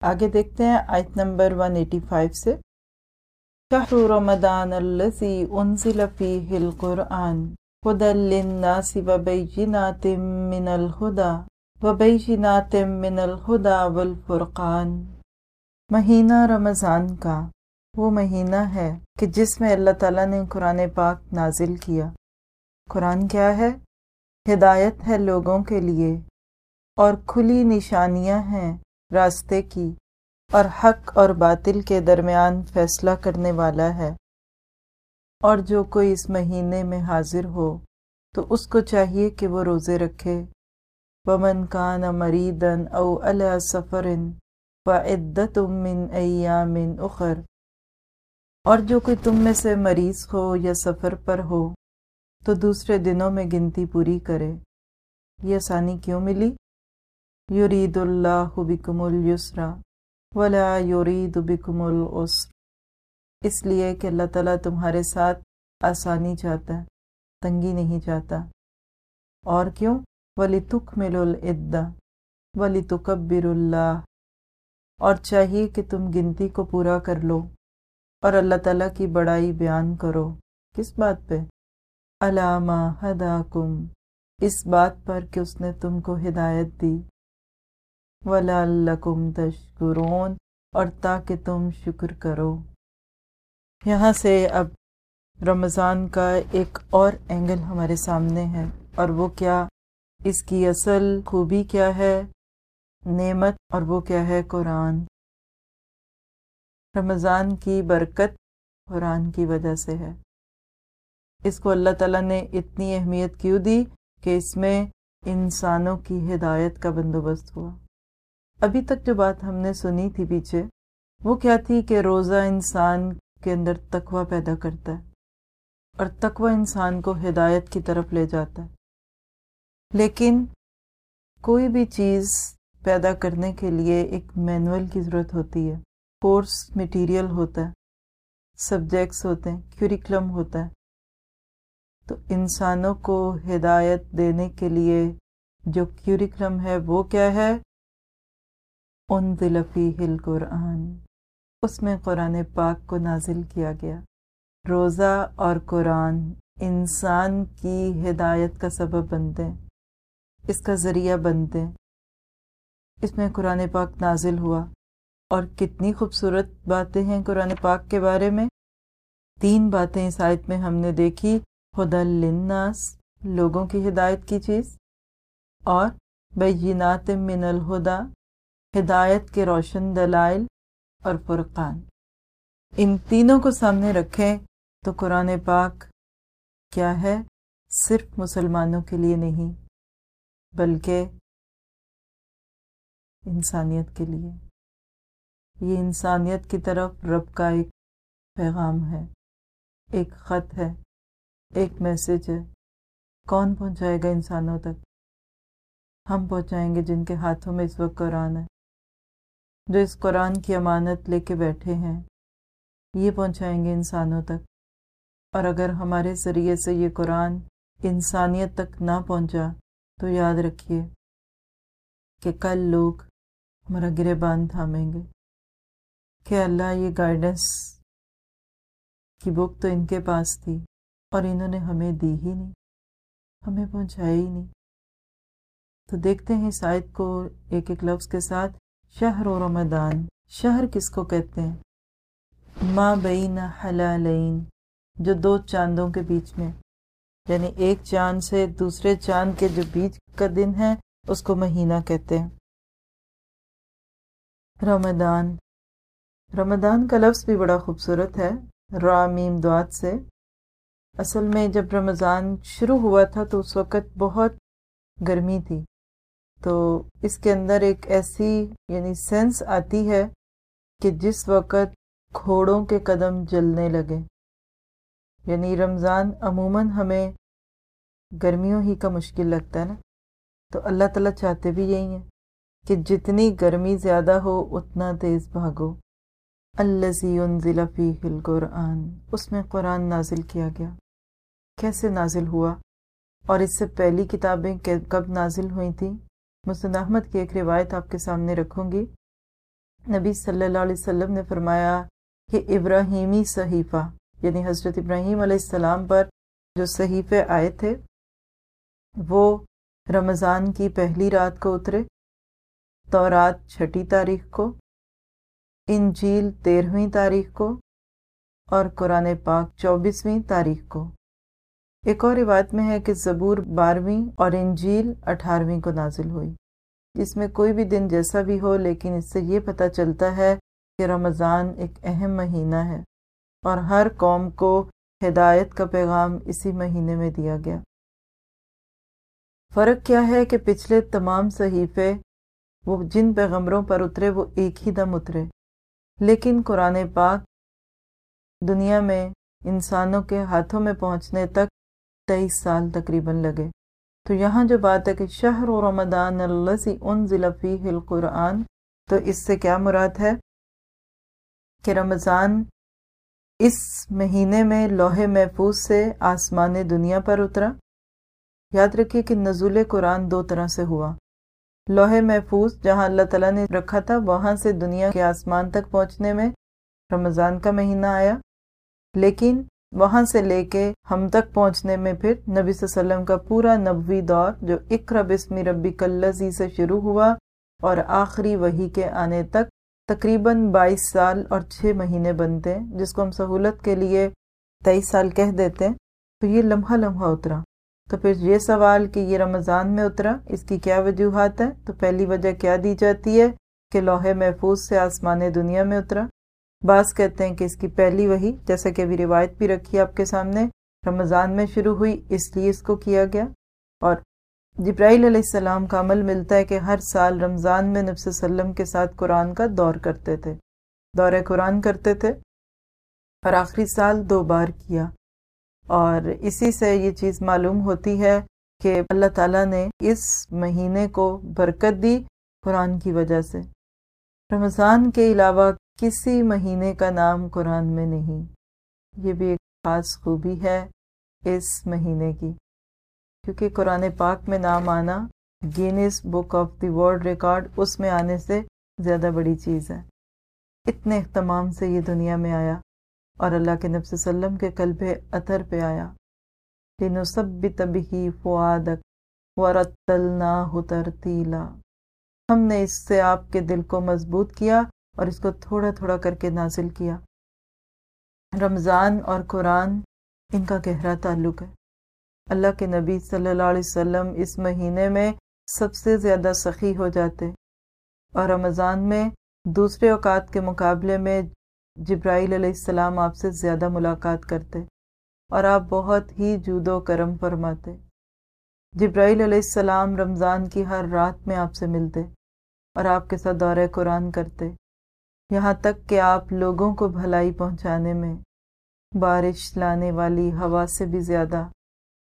آگے دیکھتے ہیں آیت نمبر 185 سے۔ شہر رمضان الذي انزل فيه القرآن هدى للناس وبينات من الهدى، وبينات من الهدى والفرقان۔ مہینہ رمضان کا وہ مہینہ ہے کہ جس میں اللہ تعالیٰ نے قرآن پاک نازل کیا۔ قرآن کیا ہے؟ ہدایت ہے لوگوں کے لیے اور کھلی نشانیاں ہیں۔ راستے کی اور حق اور باطل کے درمیان فیصلہ کرنے والا ہے۔ اور جو کوئی اس مہینے میں حاضر ہو، تو اس کو چاہیے کہ وہ روزے رکھے۔ ومن کان مریدن او علیہ سفر و عدت من ایام اخر اور جو کوئی تم میں سے مریض ہو یا سفر پر ہو، تو دوسرے دنوں میں گنتی پوری کرے۔ یہ آسانی کیوں ملی؟ یرید اللہ بکم السرا ولا یورید بکم العسر اس لیے کہ اللہ تعالیٰ تمہارے ساتھ آسانی چاہتا ہے، تنگی نہیں چاہتا۔ اور کیوں؟ ولی تک مل العدا ولی تکبر اللہ اور چاہیے کہ تم گنتی کو پورا کر لو اور اللہ تعالیٰ کی بڑائی بیان کرو۔ کس بات پہ؟ علامہ ہدا کم اس بات پر کہ اس نے تم کو ہدایت دی۔ وَلَعَلَّكُمْ تَشْكُرُونَ اور تاکہ تم شکر کرو۔ یہاں سے اب رمضان کا ایک اور اینگل ہمارے سامنے ہے اور وہ کیا؟ اس کی اصل خوبی کیا ہے؟ نعمت اور وہ کیا ہے؟ قرآن۔ رمضان کی برکت قرآن کی وجہ سے ہے۔ اس کو اللہ تعالیٰ نے اتنی اہمیت کیوں دی کہ اس میں انسانوں کی ہدایت کا بندوبست ہوا۔ ابھی تک جو بات ہم نے سنی تھی پیچھے، وہ کیا تھی کہ روزہ انسان کے اندر تقوی پیدا کرتا ہے اور تقوی انسان کو ہدایت کی طرف لے جاتا ہے۔ لیکن کوئی بھی چیز پیدا کرنے کے لیے ایک مینول کی ضرورت ہوتی ہے۔ کورس مٹیریل ہوتا ہے سبجیکٹس ہوتے ہیں کیوریکلم ہوتا ہے۔ تو انسانوں کو ہدایت دینے کے لیے جو کیوریکلم ہے وہ کیا ہے؟ ان دلفی ہل قرآن اس میں قرآن پاک کو نازل کیا گیا۔ روزہ اور قرآن انسان کی ہدایت کا سبب بنتے ہیں، اس کا ذریعہ بنتے ہیں۔ اس میں قرآن پاک نازل ہوا۔ اور کتنی خوبصورت باتیں ہیں قرآن پاک کے بارے میں۔ تین باتیں اس آیت میں ہم نے دیکھی، خدا لناس لوگوں کی ہدایت کی چیز، اور بینات من الہدا ہدایت کے روشن دلائل اور فرقان۔ ان تینوں کو سامنے رکھیں تو قرآن پاک کیا ہے؟ صرف مسلمانوں کے لیے نہیں، بلکہ انسانیت کے لیے۔ یہ انسانیت کی طرف رب کا ایک پیغام ہے، ایک خط ہے، ایک میسج ہے۔ کون پہنچائے گا انسانوں تک؟ ہم پہنچائیں گے جن کے ہاتھوں میں اس وقت قرآن ہے۔ جو اس قرآن کی امانت لے کے بیٹھے ہیں، یہ پہنچائیں گے انسانوں تک۔ اور اگر ہمارے ذریعے سے یہ قرآن انسانیت تک نہ پہنچا، تو یاد رکھیے کہ کل لوگ ہمارا گرے باندھ تھامیں گے۔ کہ اللہ یہ گائیڈنس کی بک تو ان کے پاس تھی، اور انہوں نے ہمیں دی ہی نہیں، ہمیں پہنچایا ہی نہیں۔ تو دیکھتے ہیں اس آیت کو ایک ایک لفظ کے ساتھ شہر و رمضان۔ شہر کس کو کہتے ہیں؟ ماں بین حلالین، جو دو چاندوں کے بیچ میں۔ یعنی ایک چاند سے دوسرے چاند کے جو بیچ کا دن ہے، اس کو مہینہ کہتے ہیں۔ رمضان۔ رمضان کا لفظ بھی بڑا خوبصورت ہے رامیم دعات سے۔ اصل میں جب رمضان شروع ہوا تھا تو اس وقت بہت گرمی تھی۔ تو اس کے اندر ایک ایسی یعنی سینس آتی ہے کہ جس وقت گھوڑوں کے قدم جلنے لگے۔ یعنی رمضان عموماً ہمیں گرمیوں ہی کا مشکل لگتا ہے نا۔ تو اللہ تعالیٰ چاہتے بھی یہی ہیں کہ جتنی گرمی زیادہ ہو اتنا تیز بھاگو۔ الزی ضلع فی القرآن، اس میں قرآن نازل کیا گیا۔ کیسے نازل ہوا؟ اور اس سے پہلی کتابیں کب نازل ہوئی تھیں؟ مسند احمد کی ایک روایت آپ کے سامنے رکھوں گی۔ نبی صلی اللہ علیہ وسلم نے فرمایا کہ ابراہیمی صحیفہ یعنی حضرت ابراہیم علیہ السلام پر جو صحیفے آئے تھے، وہ رمضان کی پہلی رات کو اترے، تورات چھٹی تاریخ کو، انجیل تیرہویں تاریخ کو، اور قرآن پاک چوبیسویں تاریخ کو۔ ایک اور روایت میں ہے کہ زبور بارہویں اور انجیل اٹھارہویں کو نازل ہوئی۔ جس میں کوئی بھی دن جیسا بھی ہو، لیکن اس سے یہ پتہ چلتا ہے کہ رمضان ایک اہم مہینہ ہے اور ہر قوم کو ہدایت کا پیغام اسی مہینے میں دیا گیا۔ فرق کیا ہے کہ پچھلے تمام صحیفے، وہ جن پیغمبروں پر اترے، وہ ایک ہی دم اترے۔ لیکن قرآن پاک دنیا میں انسانوں کے ہاتھوں میں پہنچنے تک تیئیس سال تقریباً لگے۔ تو یہاں جو بات ہے کہ شہر و رمضان الزی ان ضلفی القرآن، تو اس سے کیا مراد ہے؟ کہ رمضان اس مہینے میں لوہے محفوظ سے آسمان دنیا پر اترا۔ یاد رکھیے کہ نزول قرآن دو طرح سے ہوا۔ لوہے محفوظ جہاں اللہ تعالیٰ نے رکھا تھا، وہاں سے دنیا کے آسمان تک پہنچنے میں رمضان کا مہینہ آیا۔ لیکن وہاں سے لے کے ہم تک پہنچنے میں پھر نبی صلی اللہ علیہ وسلم کا پورا نبوی دور جو اقرا بسمی ربی کلزی سے شروع ہوا اور آخری وہی کے آنے تک تقریباً بائیس سال اور چھ مہینے بنتے ہیں، جس کو ہم سہولت کے لیے تیئیس سال کہہ دیتے ہیں۔ تو یہ لمحہ لمحہ اترا۔ تو پھر یہ سوال کہ یہ رمضان میں اترا، اس کی کیا وجوہات ہے تو پہلی وجہ کیا دی جاتی ہے کہ لوہے محفوظ سے آسمان دنیا میں اترا؟ بعض کہتے ہیں کہ اس کی پہلی وہی، جیسا کہ ابھی روایت بھی رکھی آپ کے سامنے، رمضان میں شروع ہوئی، اس لیے اس کو کیا گیا۔ اور جبرائیل علیہ السلام کا عمل ملتا ہے کہ ہر سال رمضان میں نبس وسلم کے ساتھ قرآن کا دور کرتے تھے۔ دور قرآن کرتے تھے اور آخری سال دو بار کیا۔ اور اسی سے یہ چیز معلوم ہوتی ہے کہ اللہ تعالیٰ نے اس مہینے کو برکت دی قرآن کی وجہ سے۔ رمضان کے علاوہ کسی مہینے کا نام قرآن میں نہیں۔ یہ بھی ایک خاص خوبی ہے اس مہینے کی، کیونکہ قرآن پاک میں نام آنا Guinness book of the world record, اس میں آنے سے زیادہ بڑی چیز ہے۔ اتنے اہتمام سے یہ دنیا میں آیا اور اللہ کے نبی وسلم کے قلب اطر پہ آیا۔ تبھی فوادک ترتیلا۔ ہم نے اس سے آپ کے دل کو مضبوط کیا اور اس کو تھوڑا تھوڑا کر کے نازل کیا۔ رمضان اور قرآن ان کا گہرا تعلق ہے۔ اللہ کے نبی صلی اللہ علیہ وسلم اس مہینے میں سب سے زیادہ سخی ہو جاتے اور رمضان میں دوسرے اوقات کے مقابلے میں جبرائیل علیہ السلام آپ سے زیادہ ملاقات کرتے اور آپ بہت ہی جود و کرم فرماتے۔ جبرائیل علیہ السلام رمضان کی ہر رات میں آپ سے ملتے اور آپ کے ساتھ دورہ قرآن کرتے۔ یہاں تک کہ آپ لوگوں کو بھلائی پہنچانے میں بارش لانے والی ہوا سے بھی زیادہ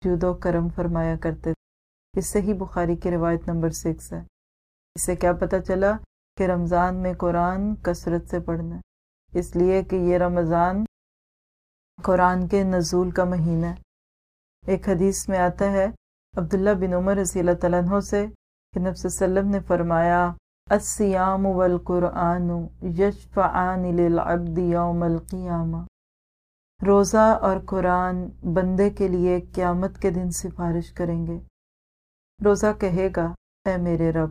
جود و کرم فرمایا کرتے تھے۔ اس سے ہی بخاری کی روایت نمبر سکس ہے۔ اس سے کیا پتہ چلا کہ رمضان میں قرآن کثرت سے پڑھنا ہے۔ اس لیے کہ یہ رمضان قرآن کے نزول کا مہینہ ہے۔ ایک حدیث میں آتا ہے، عبداللہ بن عمر رضی اللہ تعالیٰ عنہ سے کہ نفس وسلم نے فرمایا السیام والقرآن یشفعان للعبد یوم القیامہ روزہ اور قرآن بندے کے لیے قیامت کے دن سفارش کریں گے۔ روزہ کہے گا، اے میرے رب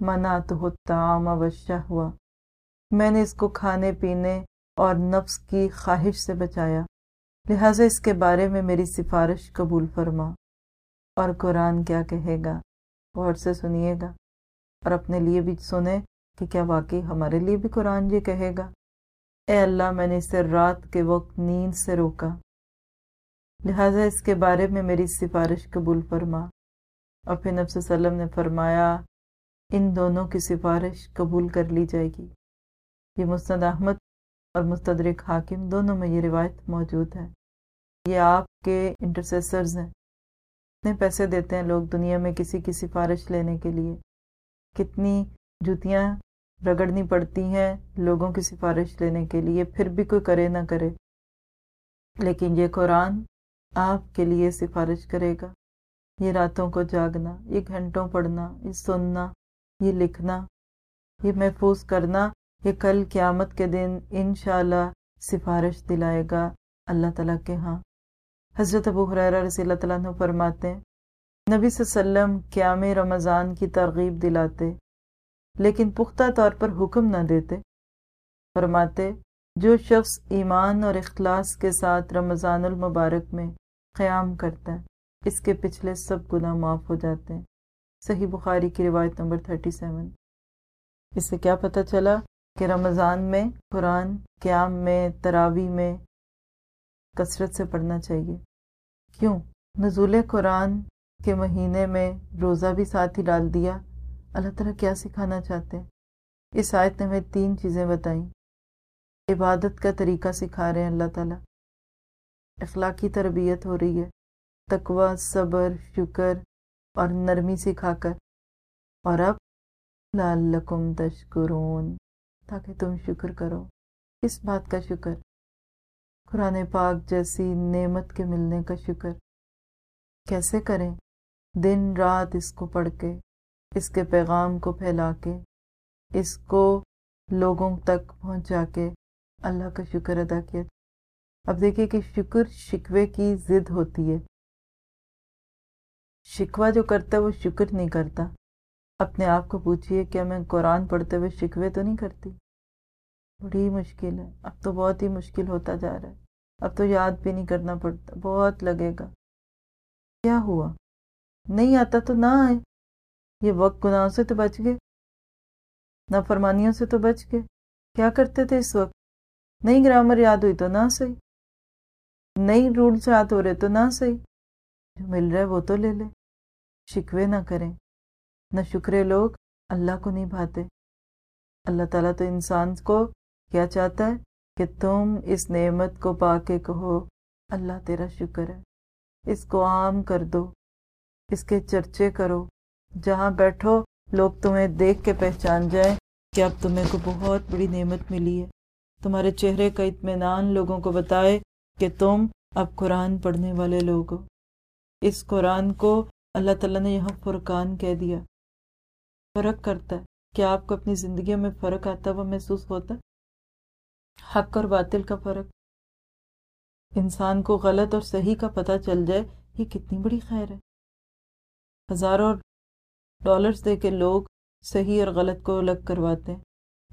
منا تو الطعام والشہوہ۔ میں نے اس کو کھانے، پینے اور نفس کی خواہش سے بچایا۔ لہٰذا اس کے بارے میں میری سفارش قبول فرما۔ اور قرآن کیا کہے گا، غور سے سنیے گا۔ اور اپنے لیے بھی سنیں کہ کیا واقعی ہمارے لیے بھی قرآن یہ کہے گا۔ اے اللہ، میں نے اسے رات کے وقت نیند سے روکا۔ لہٰذا اس کے بارے میں میری سفارش قبول فرما۔ اور پھر نفس وسلم نے فرمایا، ان دونوں کی سفارش قبول کر لی جائے گی۔ یہ مستد احمد اور مستدرک حاکم دونوں میں یہ روایت موجود ہے۔ یہ آپ کے انٹرسیسرز ہیں۔ کتنے پیسے دیتے ہیں لوگ دنیا میں کسی کی سفارش لینے کے لیے۔ کتنی جوتیاں رگڑنی پڑتی ہیں لوگوں کی سفارش لینے کے لیے، پھر بھی کوئی کرے نہ کرے۔ لیکن یہ قرآن آپ کے لیے سفارش کرے گا۔ یہ راتوں کو جاگنا، یہ گھنٹوں پڑھنا، یہ سننا، یہ لکھنا، یہ محفوظ کرنا، یہ کل قیامت کے دن انشاءاللہ سفارش دلائے گا۔ اللہ تعالیٰ کے ہاں۔ حضرت ابو حریرہ رضی اللہ تعالیٰ فرماتے ہیں نبی صلی اللہ علیہ وسلم قیام رمضان کی ترغیب دلاتے، لیکن پختہ طور پر حکم نہ دیتے۔ فرماتے، جو شخص ایمان اور اخلاص کے ساتھ رمضان المبارک میں قیام کرتا ہے، اس کے پچھلے سب گناہ معاف ہو جاتے ہیں۔ صحیح بخاری کی روایت نمبر 37 اس سے کیا پتہ چلا کہ رمضان میں قرآن قیام میں تراوی میں کثرت سے پڑھنا چاہیے۔ کیوں؟ نزول قرآن کے مہینے میں روزہ بھی ساتھ ہی ڈال دیا۔ اللہ تعالیٰ کیا سکھانا چاہتے ہیں؟ اس آیت نے ہمیں تین چیزیں بتائیں۔ عبادت کا طریقہ سکھا رہے ہیں اللہ تعالیٰ۔ اخلاقی تربیت ہو رہی ہے۔ تقوی، صبر، شکر اور نرمی سکھا کر۔ اور اب، لعلکم تشکرون، تاکہ تم شکر کرو۔ اس بات کا شکر۔ قرآن پاک جیسی نعمت کے ملنے کا شکر۔ کیسے کریں؟ دن رات اس کو پڑھ کے، اس کے پیغام کو پھیلا کے، اس کو لوگوں تک پہنچا کے اللہ کا شکر ادا کیا۔ اب دیکھیں کہ شکر شکوے کی ضد ہوتی ہے۔ شکوہ جو کرتا ہے وہ شکر نہیں کرتا۔ اپنے آپ کو پوچھئے کیا میں قرآن پڑھتے ہوئے شکوے تو نہیں کرتی؟ بڑی مشکل ہے۔ اب تو بہت ہی مشکل ہوتا جا رہا ہے۔ اب تو یاد بھی نہیں کرنا پڑتا۔ بہت لگے گا۔ کیا ہوا؟ نہیں آتا تو نہ آئے۔ یہ وقت گناہوں سے تو بچ گئے۔ نافرمانیوں سے تو بچ گئے۔ کیا کرتے تھے اس وقت؟ نئی گرامر یاد ہوئی تو نہ صحیح۔ نئی رولس یاد ہو رہے تو نہ صحیح۔ جو مل رہا ہے وہ تو لے لے۔ شکوے نہ کریں۔ نہ شکرے لوگ اللہ کو نہیں بھاتے۔ اللہ تعالیٰ تو انسان کو کیا چاہتا ہے؟ کہ تم اس نعمت کو پا کے کہو، اللہ تیرا شکر ہے۔ اس کو عام کر دو۔ اس کے چرچے کرو۔ جہاں بیٹھو، لوگ تمہیں دیکھ کے پہچان جائیں کہ اب تمہیں کو بہت بڑی نعمت ملی ہے۔ تمہارے چہرے کا اطمینان لوگوں کو بتائے کہ تم اب قرآن پڑھنے والے لوگ ہو۔ اس قرآن کو اللہ تعالیٰ نے یہاں فرقان کہہ دیا۔ فرق کرتا ہے۔ کیا آپ کو اپنی زندگی میں فرق آتا وہ محسوس ہوتا حق اور باطل کا فرق۔ انسان کو غلط اور صحیح کا پتہ چل جائے یہ کتنی بڑی خیر ہے۔ ہزاروں ڈالرز دے کے لوگ صحیح اور غلط کو الگ کرواتے ہیں،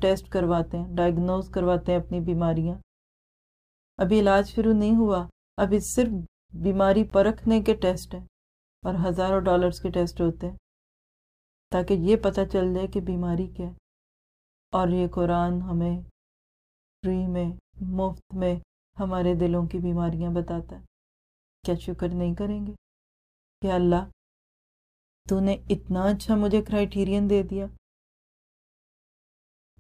ٹیسٹ کرواتے ہیں، ڈائگنوز کرواتے ہیں اپنی بیماریاں۔ ابھی علاج شروع نہیں ہوا، ابھی صرف بیماری پرکھنے کے ٹیسٹ ہیں اور ہزاروں ڈالرز کے ٹیسٹ ہوتے ہیں۔ تاکہ یہ پتہ چل جائے کہ بیماری کیا ہے۔ اور یہ قرآن ہمیں فری میں، مفت میں ہمارے دلوں کی بیماریاں بتاتا ہے۔ کیا شکر نہیں کریں گے؟ کہ اللہ تو نے اتنا اچھا مجھے کرائٹیرین دے دیا۔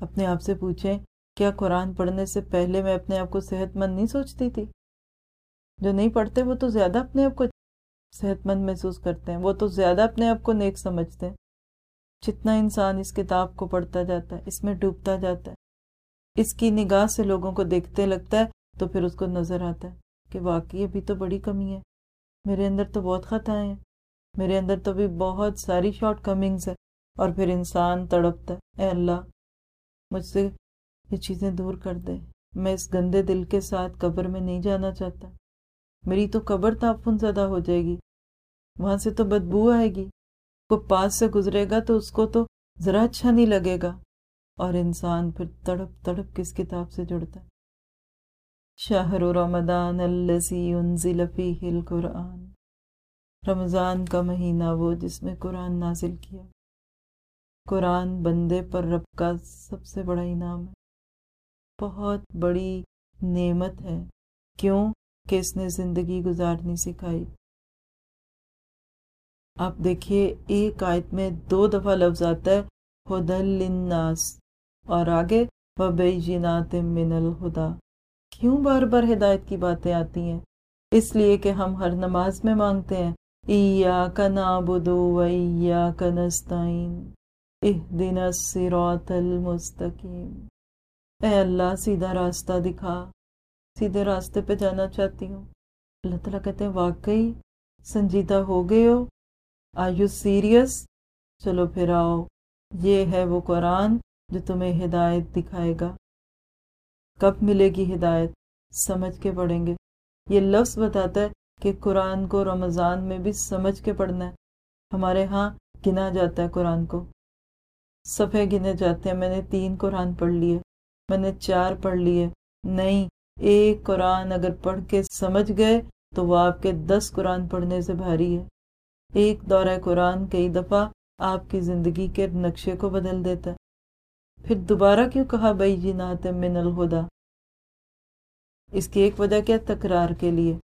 اپنے آپ سے پوچھیں، کیا قرآن پڑھنے سے پہلے میں اپنے آپ کو صحت مند نہیں سوچتی تھی؟ جو نہیں پڑھتے وہ تو زیادہ اپنے آپ کو صحت مند محسوس کرتے ہیں، وہ تو زیادہ اپنے آپ کو نیک سمجھتے ہیں۔ جتنا انسان اس کتاب کو پڑھتا جاتا ہے، اس میں ڈوبتا جاتا ہے۔ اس کی نگاہ سے لوگوں کو دیکھتے لگتا ہے، تو پھر اس کو نظر آتا ہے کہ واقعی ابھی تو بڑی کمی ہے۔ میرے اندر تو بہت خطائیں ہیں۔ میرے اندر تو بھی بہت ساری شارٹ کمنگز ہے اور پھر انسان تڑپتا ہے۔ اے اللہ، مجھ سے یہ چیزیں دور کر دے۔ میں اس گندے دل کے ساتھ قبر میں نہیں جانا چاہتا۔ میری تو قبر تعفن زدہ ہو جائے گی۔ وہاں سے تو بدبو آئے گی۔ وہ پاس سے گزرے گا تو اس کو تو ذرا اچھا نہیں لگے گا۔ اور انسان پھر تڑپ تڑپ کس کتاب سے جڑتا ہے؟ شاہر رمضان انزل فیہ القرآن۔ رمضان کا مہینہ وہ جس میں قرآن نازل کیا۔ قرآن بندے پر رب کا سب سے بڑا انعام ہے۔ بہت بڑی نعمت ہے۔ کیوں کہ اس نے زندگی گزارنی سکھائی۔ آپ دیکھیے، ایک آیت میں دو دفعہ لفظ آتا ہے ہدل للناس اور آگے وبینات من الہدا کیوں بار بار ہدایت کی باتیں آتی ہیں؟ اس لیے کہ ہم ہر نماز میں مانگتے ہیں۔ ایاک نعبدو و ایاک نستعین دن الصراط المستقیم اے اللہ، سیدھا راستہ دکھا، سیدھے راستے پہ جانا چاہتی ہوں۔ اللہ تعالیٰ کہتے ہیں، واقعی سنجیدہ ہو گئے ہو؟ آر یو سیریس چلو پھر آؤ۔ یہ ہے وہ قرآن جو تمہیں ہدایت دکھائے گا۔ کب ملے گی ہدایت؟ سمجھ کے پڑھیں گے۔ یہ لفظ بتاتا ہے کہ قرآن کو رمضان میں بھی سمجھ کے پڑھنا ہے۔ ہمارے ہاں گنا جاتا ہے قرآن کو۔ صفحے گنے جاتے ہیں۔ میں نے تین قرآن پڑھ لیے۔ میں نے چار پڑھ لیے۔ نہیں، ایک قرآن اگر پڑھ کے سمجھ گئے تو وہ آپ کے دس قرآن پڑھنے سے بھاری ہے۔ ایک دورہ قرآن کئی دفعہ آپ کی زندگی کے نقشے کو بدل دیتا ہے۔ پھر دوبارہ کیوں کہا بھائی جی نات من الہدا اس کی ایک وجہ کیا تکرار کے لیے۔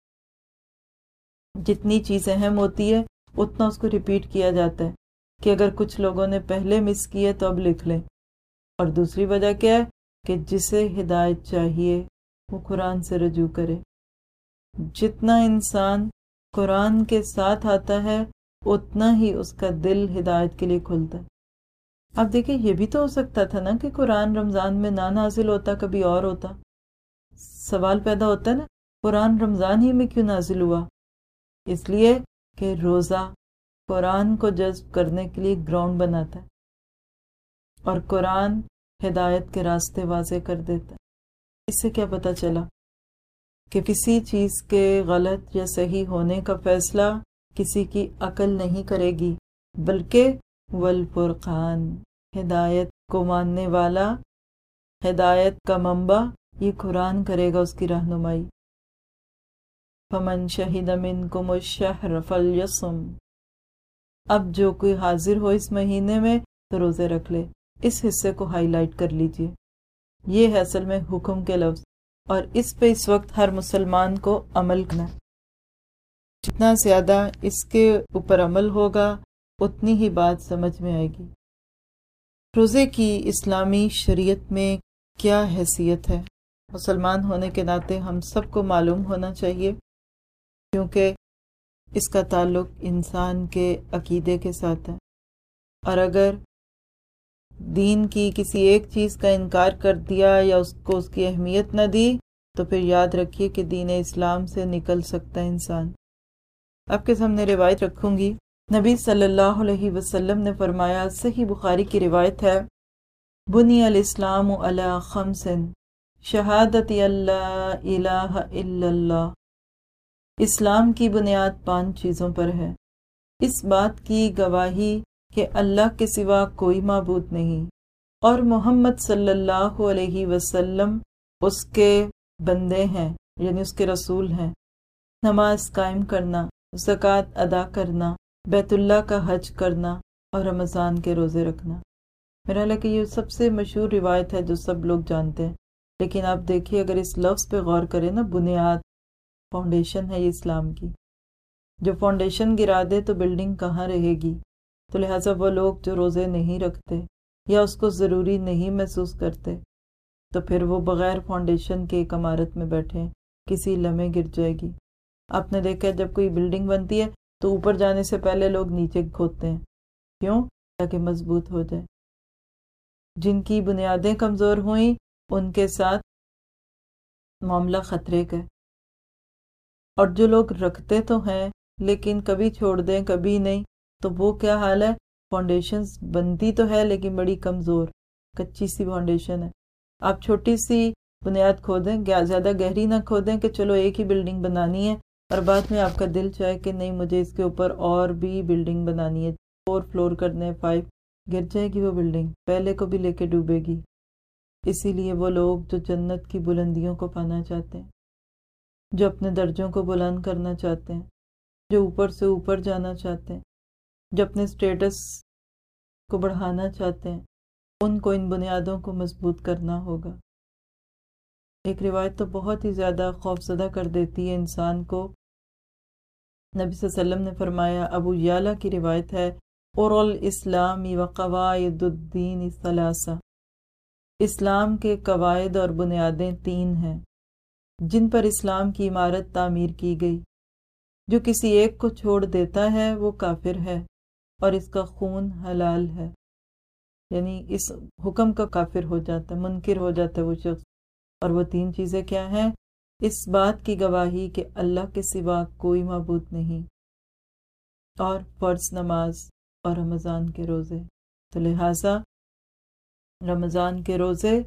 جتنی چیز اہم ہوتی ہے، اتنا اس کو ریپیٹ کیا جاتا ہے کہ اگر کچھ لوگوں نے پہلے مس کیے تو اب لکھ لیں۔ اور دوسری وجہ کیا ہے کہ جسے ہدایت چاہیے، وہ قرآن سے رجوع کرے۔ جتنا انسان قرآن کے ساتھ آتا ہے، اتنا ہی اس کا دل ہدایت کے لیے کھلتا ہے۔ اب دیکھیں، یہ بھی تو ہو سکتا تھا نا کہ قرآن رمضان میں نہ نازل ہوتا، کبھی اور ہوتا۔ سوال پیدا ہوتا ہے نا، قرآن رمضان ہی میں کیوں نازل ہوا؟ اس لیے کہ روزہ قرآن کو جذب کرنے کے لیے گراؤنڈ بناتا ہے اور قرآن ہدایت کے راستے واضح کر دیتا ہے۔ اس سے کیا پتہ چلا کہ کسی چیز کے غلط یا صحیح ہونے کا فیصلہ کسی کی عقل نہیں کرے گی، بلکہ والفرقان، ہدایت کو ماننے والا، ہدایت کا منبع یہ قرآن کرے گا اس کی رہنمائی۔ فمن شہید منکم الشہر فلیصم۔ اب جو کوئی حاضر ہو اس مہینے میں تو روزے رکھ لے، اس حصے کو ہائی لائٹ کر لیجیے۔ یہ ہے اصل میں حکم کے لفظ، اور اس پہ اس وقت ہر مسلمان کو عمل کرنا۔ جتنا زیادہ اس کے اوپر عمل ہوگا، اتنی ہی بات سمجھ میں آئے گی۔ روزے کی اسلامی شریعت میں کیا حیثیت ہے؟ مسلمان ہونے کے ناطے ہم سب کو معلوم ہونا چاہیے۔ کیونکہ اس کا تعلق انسان کے عقیدے کے ساتھ ہے۔ اور اگر دین کی کسی ایک چیز کا انکار کر دیا یا اس کو اس کی اہمیت نہ دی، تو پھر یاد رکھیے کہ دین اسلام سے نکل سکتا ہے انسان۔ آپ کے سامنے روایت رکھوں گی۔ نبی صلی اللہ علیہ وسلم نے فرمایا، صحیح بخاری کی روایت ہے، بنی الاسلام علی خمس شہادت اللہ الہ الا اللہ۔ اسلام کی بنیاد پانچ چیزوں پر ہے۔ اس بات کی گواہی کہ اللہ کے سوا کوئی معبود نہیں۔ اور محمد صلی اللہ علیہ وسلم اس کے بندے ہیں یعنی اس کے رسول ہیں۔ نماز قائم کرنا، زکوٰۃ ادا کرنا، بیت اللہ کا حج کرنا اور رمضان کے روزے رکھنا۔ میرا کہ یہ سب سے مشہور روایت ہے جو سب لوگ جانتے ہیں۔ لیکن آپ دیکھیے، اگر اس لفظ پہ غور کریں نا، بنیاد فاؤنڈیشن ہے یہ اسلام کی۔ جو فاؤنڈیشن گرا دے تو بلڈنگ کہاں رہے گی؟ تو لہٰذا وہ لوگ جو روزے نہیں رکھتے یا اس کو ضروری نہیں محسوس کرتے، تو پھر وہ بغیر فاؤنڈیشن کے ایک عمارت میں بیٹھے، کسی لمحے گر جائے گی۔ آپ نے دیکھا جب کوئی بلڈنگ بنتی ہے تو اوپر جانے سے پہلے لوگ نیچے کھودتے ہیں۔ کیوں؟ تاکہ مضبوط ہو جائے۔ جن کی بنیادیں کمزور ہوئیں، ان کے ساتھ معاملہ خطرے کا اور جو لوگ رکھتے تو ہیں، لیکن کبھی چھوڑ دیں، کبھی نہیں، تو وہ کیا حال ہے؟ فاؤنڈیشن بنتی تو ہے، لیکن بڑی کمزور، کچی سی فاؤنڈیشن ہے۔ آپ چھوٹی سی بنیاد کھودیں زیادہ گہری نہ کھودیں کہ چلو ایک ہی بلڈنگ بنانی ہے اور بعد میں آپ کا دل چاہے کہ نہیں، مجھے اس کے اوپر اور بھی بلڈنگ بنانی ہے۔ فور فلور کرنے فائیو گر جائے گی وہ بلڈنگ پہلے کو بھی لے کے ڈوبے گی۔ اسی لیے وہ لوگ جو جنت کی بلندیوں کو پانا چاہتے ہیں۔ جو اپنے درجوں کو بلند کرنا چاہتے ہیں، جو اوپر سے اوپر جانا چاہتے ہیں، جو اپنے اسٹیٹس کو بڑھانا چاہتے ہیں، ان کو ان بنیادوں کو مضبوط کرنا ہوگا۔ ایک روایت تو بہت ہی زیادہ خوفزدہ کر دیتی ہے انسان کو۔ نبی صلی اللہ علیہ وسلم نے فرمایا، ابو یالا کی روایت ہے، اور الاسلامی و قواعد الدین ثلاثہ۔ اسلام کے قواعد اور بنیادیں تین ہیں۔ جن پر اسلام کی عمارت تعمیر کی گئی۔ جو کسی ایک کو چھوڑ دیتا ہے، وہ کافر ہے اور اس کا خون حلال ہے۔ یعنی اس حکم کا کافر ہو جاتا ہے منکر ہو جاتا ہے وہ شخص۔ اور وہ تین چیزیں کیا ہیں؟ اس بات کی گواہی کہ اللہ کے سوا کوئی معبود نہیں۔ اور فرض نماز اور رمضان کے روزے۔ تو لہٰذا رمضان کے روزے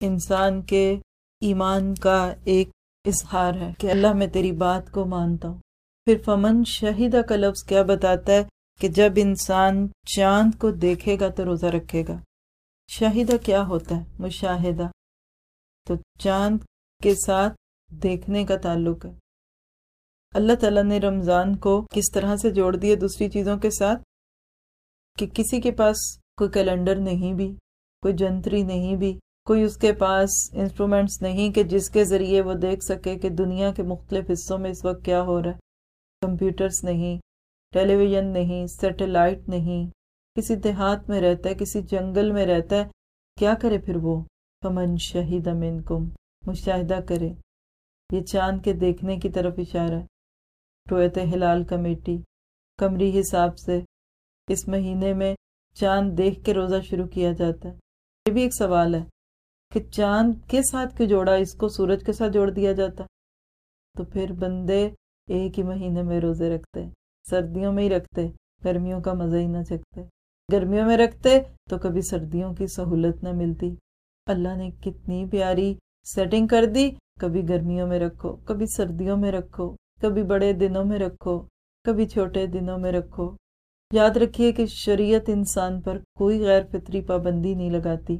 انسان کے ایمان کا ایک اظہار ہے کہ اللہ میں تیری بات کو مانتا ہوں۔ پھر فمن شہیدہ کا لفظ کیا بتاتا ہے کہ جب انسان چاند کو دیکھے گا تو روزہ رکھے گا۔ شاہدہ کیا ہوتا ہے؟ مشاہدہ۔ تو چاند کے ساتھ دیکھنے کا تعلق ہے۔ اللہ تعالیٰ نے رمضان کو کس طرح سے جوڑ دیا دوسری چیزوں کے ساتھ؟ کہ کسی کے پاس کوئی کیلنڈر نہیں بھی، کوئی جنتری نہیں بھی کوئی اس کے پاس انسٹرومنٹس نہیں کہ جس کے ذریعے وہ دیکھ سکے کہ دنیا کے مختلف حصوں میں اس وقت کیا ہو رہا ہے۔ کمپیوٹرز نہیں ٹیلی ویژن نہیں، سیٹلائٹ نہیں، کسی دیہات میں رہتا ہے، کسی جنگل میں رہتا ہے۔ کیا کرے پھر وہ؟ فمن شہید امن کم مشاہدہ کرے۔ یہ چاند کے دیکھنے کی طرف اشارہ ہے۔ رویت ہلال کمیٹی، کمری حساب سے اس مہینے میں چاند دیکھ کے روزہ شروع کیا جاتا ہے۔ یہ بھی ایک سوال ہے۔ کہ چاند کے ساتھ کیوں جوڑا، اس کو سورج کے ساتھ جوڑ دیا جاتا؟ تو پھر بندے ایک ہی مہینے میں روزے رکھتے، سردیوں میں ہی رکھتے، گرمیوں کا مزہ ہی نہ چکتے گرمیوں میں رکھتے تو کبھی سردیوں کی سہولت نہ ملتی۔ اللہ نے کتنی پیاری سیٹنگ کر دی، کبھی گرمیوں میں رکھو، کبھی سردیوں میں رکھو، کبھی بڑے دنوں میں رکھو، کبھی چھوٹے دنوں میں رکھو۔ یاد رکھیے کہ شریعت انسان پر کوئی غیر فطری پابندی نہیں لگاتی۔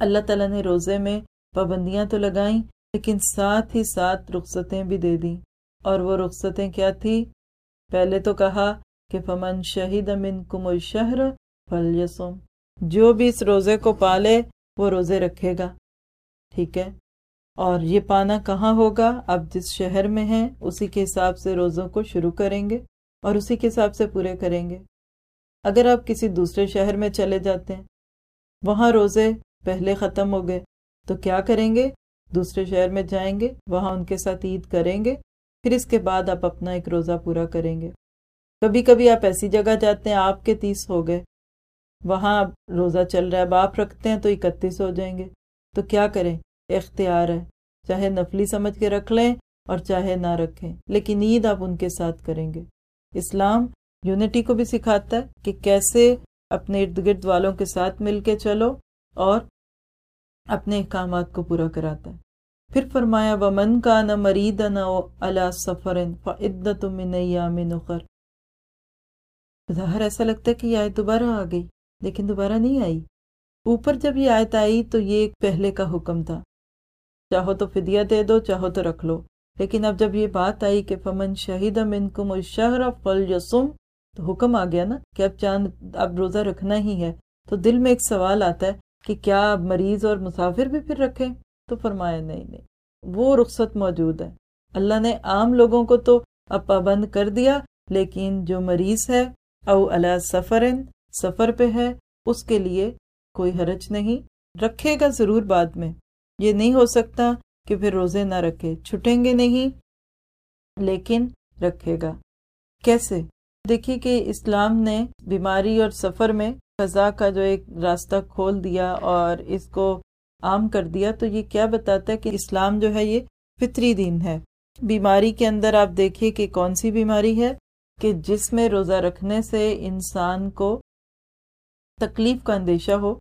اللہ تعالیٰ نے روزے میں پابندیاں تو لگائیں، لیکن ساتھ ہی ساتھ رخصتیں بھی دے دیں۔ اور وہ رخصتیں کیا تھی پہلے تو کہا کہ فمن شہید امن کم الشہر فلیسم جو بھی اس روزے کو پالے، وہ روزے رکھے گا۔ ٹھیک ہے؟ اور یہ پانا کہاں ہوگا؟ آپ جس شہر میں ہیں، اسی کے حساب سے روزوں کو شروع کریں گے اور اسی کے حساب سے پورے کریں گے۔ اگر آپ کسی دوسرے شہر میں چلے جاتے ہیں، وہاں روزے پہلے ختم ہو گئے۔ تو کیا کریں گے؟ دوسرے شہر میں جائیں گے، وہاں ان کے ساتھ عید کریں گے، پھر اس کے بعد آپ اپنا ایک روزہ پورا کریں گے۔ کبھی کبھی آپ ایسی جگہ جاتے ہیں، آپ کے تیس ہو گئے۔ وہاں روزہ چل رہا ہے، اب آپ رکھتے ہیں تو اکتیس ہو جائیں گے۔ تو کیا کریں؟ اختیار ہے۔ چاہے نفلی سمجھ کے رکھ لیں اور چاہے نہ رکھیں، لیکن عید آپ ان کے ساتھ کریں گے۔ اسلام یونٹی کو بھی سکھاتا ہے کہ کیسے اپنے ارد گرد والوں کے ساتھ مل کے چلو اور اپنے احکامات کو پورا کراتا ہے۔ پھر فرمایا، ومن کا نہ مرید نہ اللہ سفر فعدت من ایام نخر ظاہر ایسا لگتا ہے کہ یہ آیت دوبارہ آ گئی، لیکن دوبارہ نہیں آئی۔ اوپر جب یہ آیت آئی تو یہ ایک پہلے کا حکم تھا۔ چاہو تو فدیہ دے دو، چاہو تو رکھ لو۔ لیکن اب جب یہ بات آئی کہ فمن شہید منکم الشہر فل یسم تو حکم آ گیا نا کہ اب چاند، اب روزہ رکھنا ہی ہے۔ تو دل میں ایک سوال آتا ہے کہ کیا اب مریض اور مسافر بھی پھر رکھیں؟ تو فرمایا، نہیں نہیں، وہ رخصت موجود ہے۔ اللہ نے عام لوگوں کو تو اب پابند کر دیا، لیکن جو مریض ہے، او اللہ سفر سفر پہ ہے، اس کے لیے کوئی حرج نہیں۔ رکھے گا ضرور بعد میں۔ یہ نہیں ہو سکتا کہ پھر روزے نہ رکھے۔ چھٹیں گے نہیں، لیکن رکھے گا۔ کیسے؟ دیکھیے کہ اسلام نے بیماری اور سفر میں قضا کا جو ایک راستہ کھول دیا اور اس کو عام کر دیا، تو یہ کیا بتاتا ہے کہ اسلام جو ہے یہ فطری دین ہے۔ بیماری کے اندر آپ دیکھیے کہ کون سی بیماری ہے کہ جس میں روزہ رکھنے سے انسان کو تکلیف کا اندیشہ ہو۔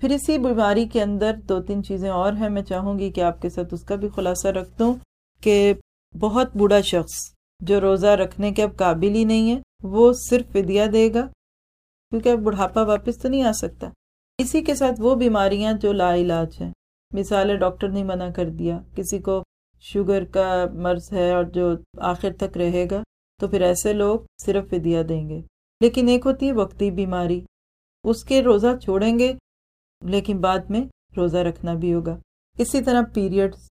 پھر اسی بیماری کے اندر دو تین چیزیں اور ہیں، میں چاہوں گی کہ آپ کے ساتھ اس کا بھی خلاصہ رکھ دوں کہ بہت بوڑھا شخص جو روزہ رکھنے کے اب قابل ہی نہیں ہے، وہ صرف فدیہ دے گا۔ کیونکہ اب بڑھاپا واپس تو نہیں آ سکتا۔ اسی کے ساتھ وہ بیماریاں جو لا علاج ہیں۔ مثال ہے ڈاکٹر نے منع کر دیا، کسی کو شوگر کا مرض ہے اور جو آخر تک رہے گا، تو پھر ایسے لوگ صرف فدیہ دیں گے۔ لیکن ایک ہوتی ہے وقتی بیماری۔ اس کے روزہ چھوڑیں گے، لیکن بعد میں روزہ رکھنا بھی ہوگا۔ اسی طرح پیریڈز۔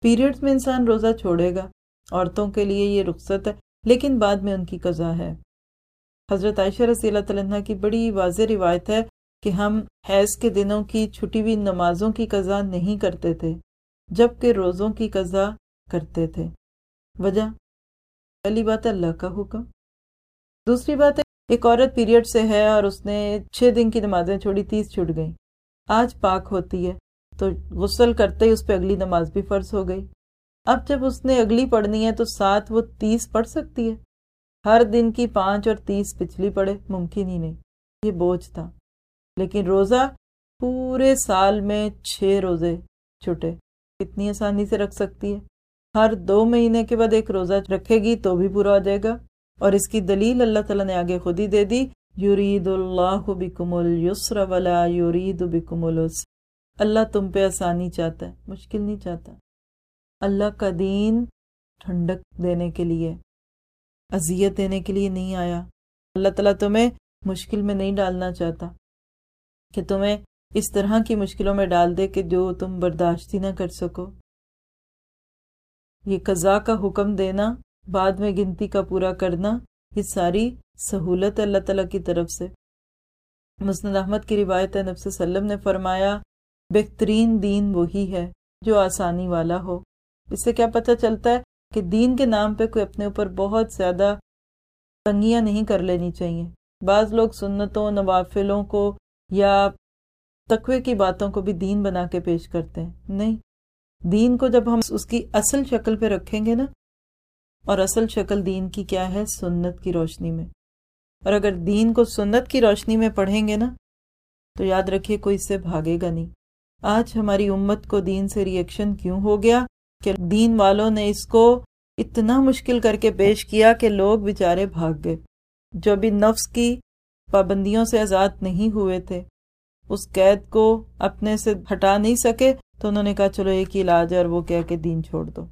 پیریڈز میں انسان روزہ چھوڑے گا، عورتوں کے لیے یہ رخصت ہے، لیکن بعد میں ان کی قضا ہے۔ حضرت عائشہ رضی اللہ تعالیٰ کی بڑی واضح روایت ہے کہ ہم حیض کے دنوں کی چھٹی ہوئی نمازوں کی قضا نہیں کرتے تھے جبکہ روزوں کی قضا کرتے تھے۔ وجہ، پہلی بات ہے اللہ کا حکم۔ دوسری بات ہے، ایک عورت پیریڈ سے ہے اور اس نے چھ دن کی نمازیں چھوڑی، تیس چھٹ گئیں۔ آج پاک ہوتی ہے، تو غسل کرتے ہی اس پہ اگلی نماز بھی فرض ہو گئی۔ اب جب اس نے اگلی پڑھنی ہے تو ساتھ وہ تیس پڑھ سکتی ہے۔ ہر دن کی پانچ اور تیس پچھلی پڑے، ممکن ہی نہیں۔ یہ بوجھ تھا۔ لیکن روزہ پورے سال میں چھ روزے چھٹے۔ کتنی آسانی سے رکھ سکتی ہے۔ ہر دو مہینے کے بعد ایک روزہ رکھے گی تو بھی پورا ہو جائے گا۔ اور اس کی دلیل اللہ تعالیٰ نے آگے خود ہی دے دی۔ یورید اللہ بکم السر ولا یورید بکم الس اللہ تم پہ آسانی چاہتا ہے، مشکل نہیں چاہتا۔ اللہ کا دین ٹھنڈک دینے کے لیے۔ اذیت دینے کے لیے نہیں آیا۔ اللہ تعالیٰ تمہیں مشکل میں نہیں ڈالنا چاہتا کہ تمہیں اس طرح کی مشکلوں میں ڈال دے کہ جو تم برداشت ہی نہ کر سکو۔ یہ قضاء کا حکم دینا، بعد میں گنتی کا پورا کرنا، یہ ساری سہولت اللہ تعالیٰ کی طرف سے۔ مسند احمد کی روایت ہے نفس وسلم نے فرمایا، بہترین دین وہی ہے جو آسانی والا ہو۔ اس سے کیا پتہ چلتا ہے؟ کہ دین کے نام پہ کوئی اپنے اوپر بہت زیادہ تنگیاں نہیں کر لینی چاہیے۔ بعض لوگ سنتوں، نوافلوں کو یا تقوی کی باتوں کو بھی دین بنا کے پیش کرتے ہیں۔ نہیں، دین کو جب ہم اس کی اصل شکل پہ رکھیں گے نا، اور اصل شکل دین کی کیا ہے؟ سنت کی روشنی میں۔ اور اگر دین کو سنت کی روشنی میں پڑھیں گے نا، تو یاد رکھیے کوئی اس سے بھاگے گا نہیں۔ آج ہماری امت کو دین سے ریئیکشن کیوں ہو گیا؟ کہ دین والوں نے اس کو اتنا مشکل کر کے پیش کیا کہ لوگ بیچارے بھاگ گئے۔ جو ابھی نفس کی پابندیوں سے آزاد نہیں ہوئے تھے، اس قید کو اپنے سے ہٹا نہیں سکے، تو انہوں نے کہا، چلو ایک ہی علاج ہے اور وہ کہہ کے دین چھوڑ دو۔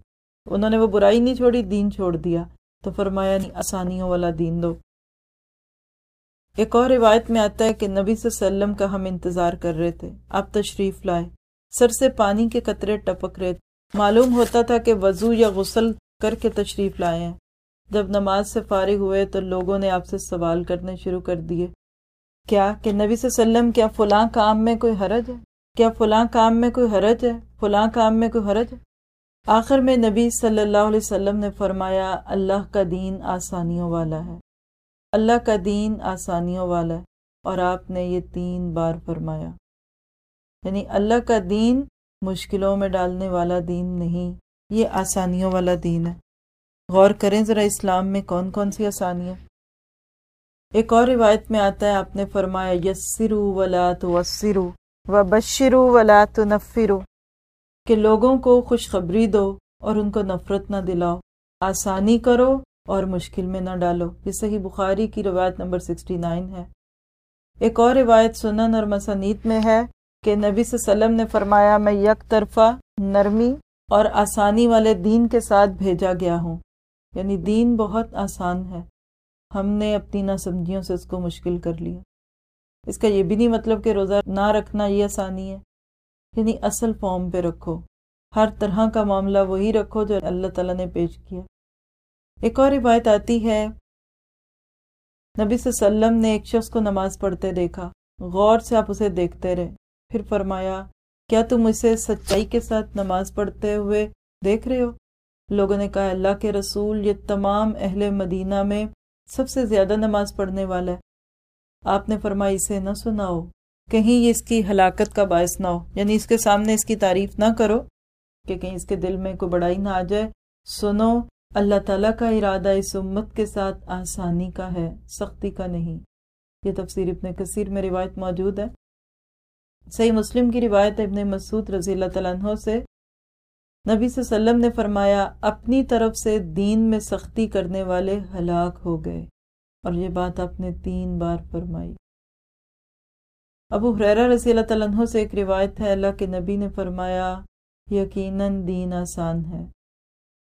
انہوں نے وہ برائی نہیں چھوڑی، دین چھوڑ دیا۔ تو فرمایا نہیں آسانیوں والا دین دو۔ ایک اور روایت میں آتا ہے کہ نبی صلی اللہ علیہ وسلم کا ہم انتظار کر رہے تھے۔ آپ تشریف لائے سر سے پانی کے قطرے ٹپک رہے تھے۔ معلوم ہوتا تھا کہ وضو یا غسل کر کے تشریف لائے ہیں۔ جب نماز سے فارغ ہوئے تو لوگوں نے آپ سے سوال کرنے شروع کر دیے۔ کیا کہ نبی صلی اللہ علیہ وسلم، کیا فلاں کام میں کوئی حرج ہے؟ کیا فلاں کام میں کوئی حرج ہے؟ فلاں کام میں کوئی حرج ہے؟ آخر میں نبی صلی اللہ علیہ وسلم نے فرمایا، اللہ کا دین آسانیوں والا ہے۔ اللہ کا دین آسانیوں والا ہے۔ اور آپ نے یہ تین بار فرمایا۔ یعنی اللہ کا دین مشکلوں میں ڈالنے والا دین نہیں، یہ آسانیوں والا دین ہے۔ غور کریں ذرا اسلام میں کون کون سی آسانیاں۔ ایک اور روایت میں آتا ہے، آپ نے فرمایا، یسرو ولا تو و بشرو ولا تنفرو۔ کہ لوگوں کو خوشخبری دو اور ان کو نفرت نہ دلاؤ۔ آسانی کرو اور مشکل میں نہ ڈالو۔ یہ صحیح بخاری کی روایت نمبر سکسٹی نائن ہے۔ ایک اور روایت سنن اور مسانیت میں ہے کہ نبی صلی اللہ علیہ وسلم نے فرمایا، میں یک طرفہ نرمی اور آسانی والے دین کے ساتھ بھیجا گیا ہوں۔ یعنی دین بہت آسان ہے۔ ہم نے اپنی نہ سمجھیوں سے اس کو مشکل کر لیا۔ اس کا یہ بھی نہیں مطلب کہ روزہ نہ رکھنا یہ آسانی ہے۔ یعنی اصل فارم پہ رکھو۔ ہر طرح کا معاملہ وہی رکھو جو اللہ تعالیٰ نے پیش کیا۔ ایک اور روایت آتی ہے۔ نبی صلی اللہ علیہ وسلم نے ایک شخص کو نماز پڑھتے دیکھا۔ غور سے آپ اسے دیکھتے رہے۔ پھر فرمایا، کیا تم اسے سچائی کے ساتھ نماز پڑھتے ہوئے دیکھ رہے ہو؟ لوگوں نے کہا، اللہ کے رسول یہ تمام اہل مدینہ میں سب سے زیادہ نماز پڑھنے والا ہے۔ آپ نے فرمایا، اسے نہ سناؤ۔ کہیں یہ اس کی ہلاکت کا باعث نہ ہو۔ یعنی اس کے سامنے اس کی تعریف نہ کرو کہ کہیں اس کے دل میں کوئی بڑائی نہ آ جائے۔ سنو، اللہ تعالیٰ کا ارادہ اس امت کے ساتھ آسانی کا ہے، سختی کا نہیں۔ یہ تفسیر ابن کثیر میں روایت موجود ہے۔ صحیح مسلم کی روایت ابن مسعود رضی اللہ تعالیٰ عنہ سے۔ نبی صلی اللہ علیہ وسلم نے فرمایا، اپنی طرف سے دین میں سختی کرنے والے ہلاک ہو گئے۔ اور یہ بات آپ نے تین بار فرمائی۔ ابو حریرہ رضی اللہ تعالیٰ عنہ سے ایک روایت ہے، اللہ کے نبی نے فرمایا، یقیناً دین آسان ہے۔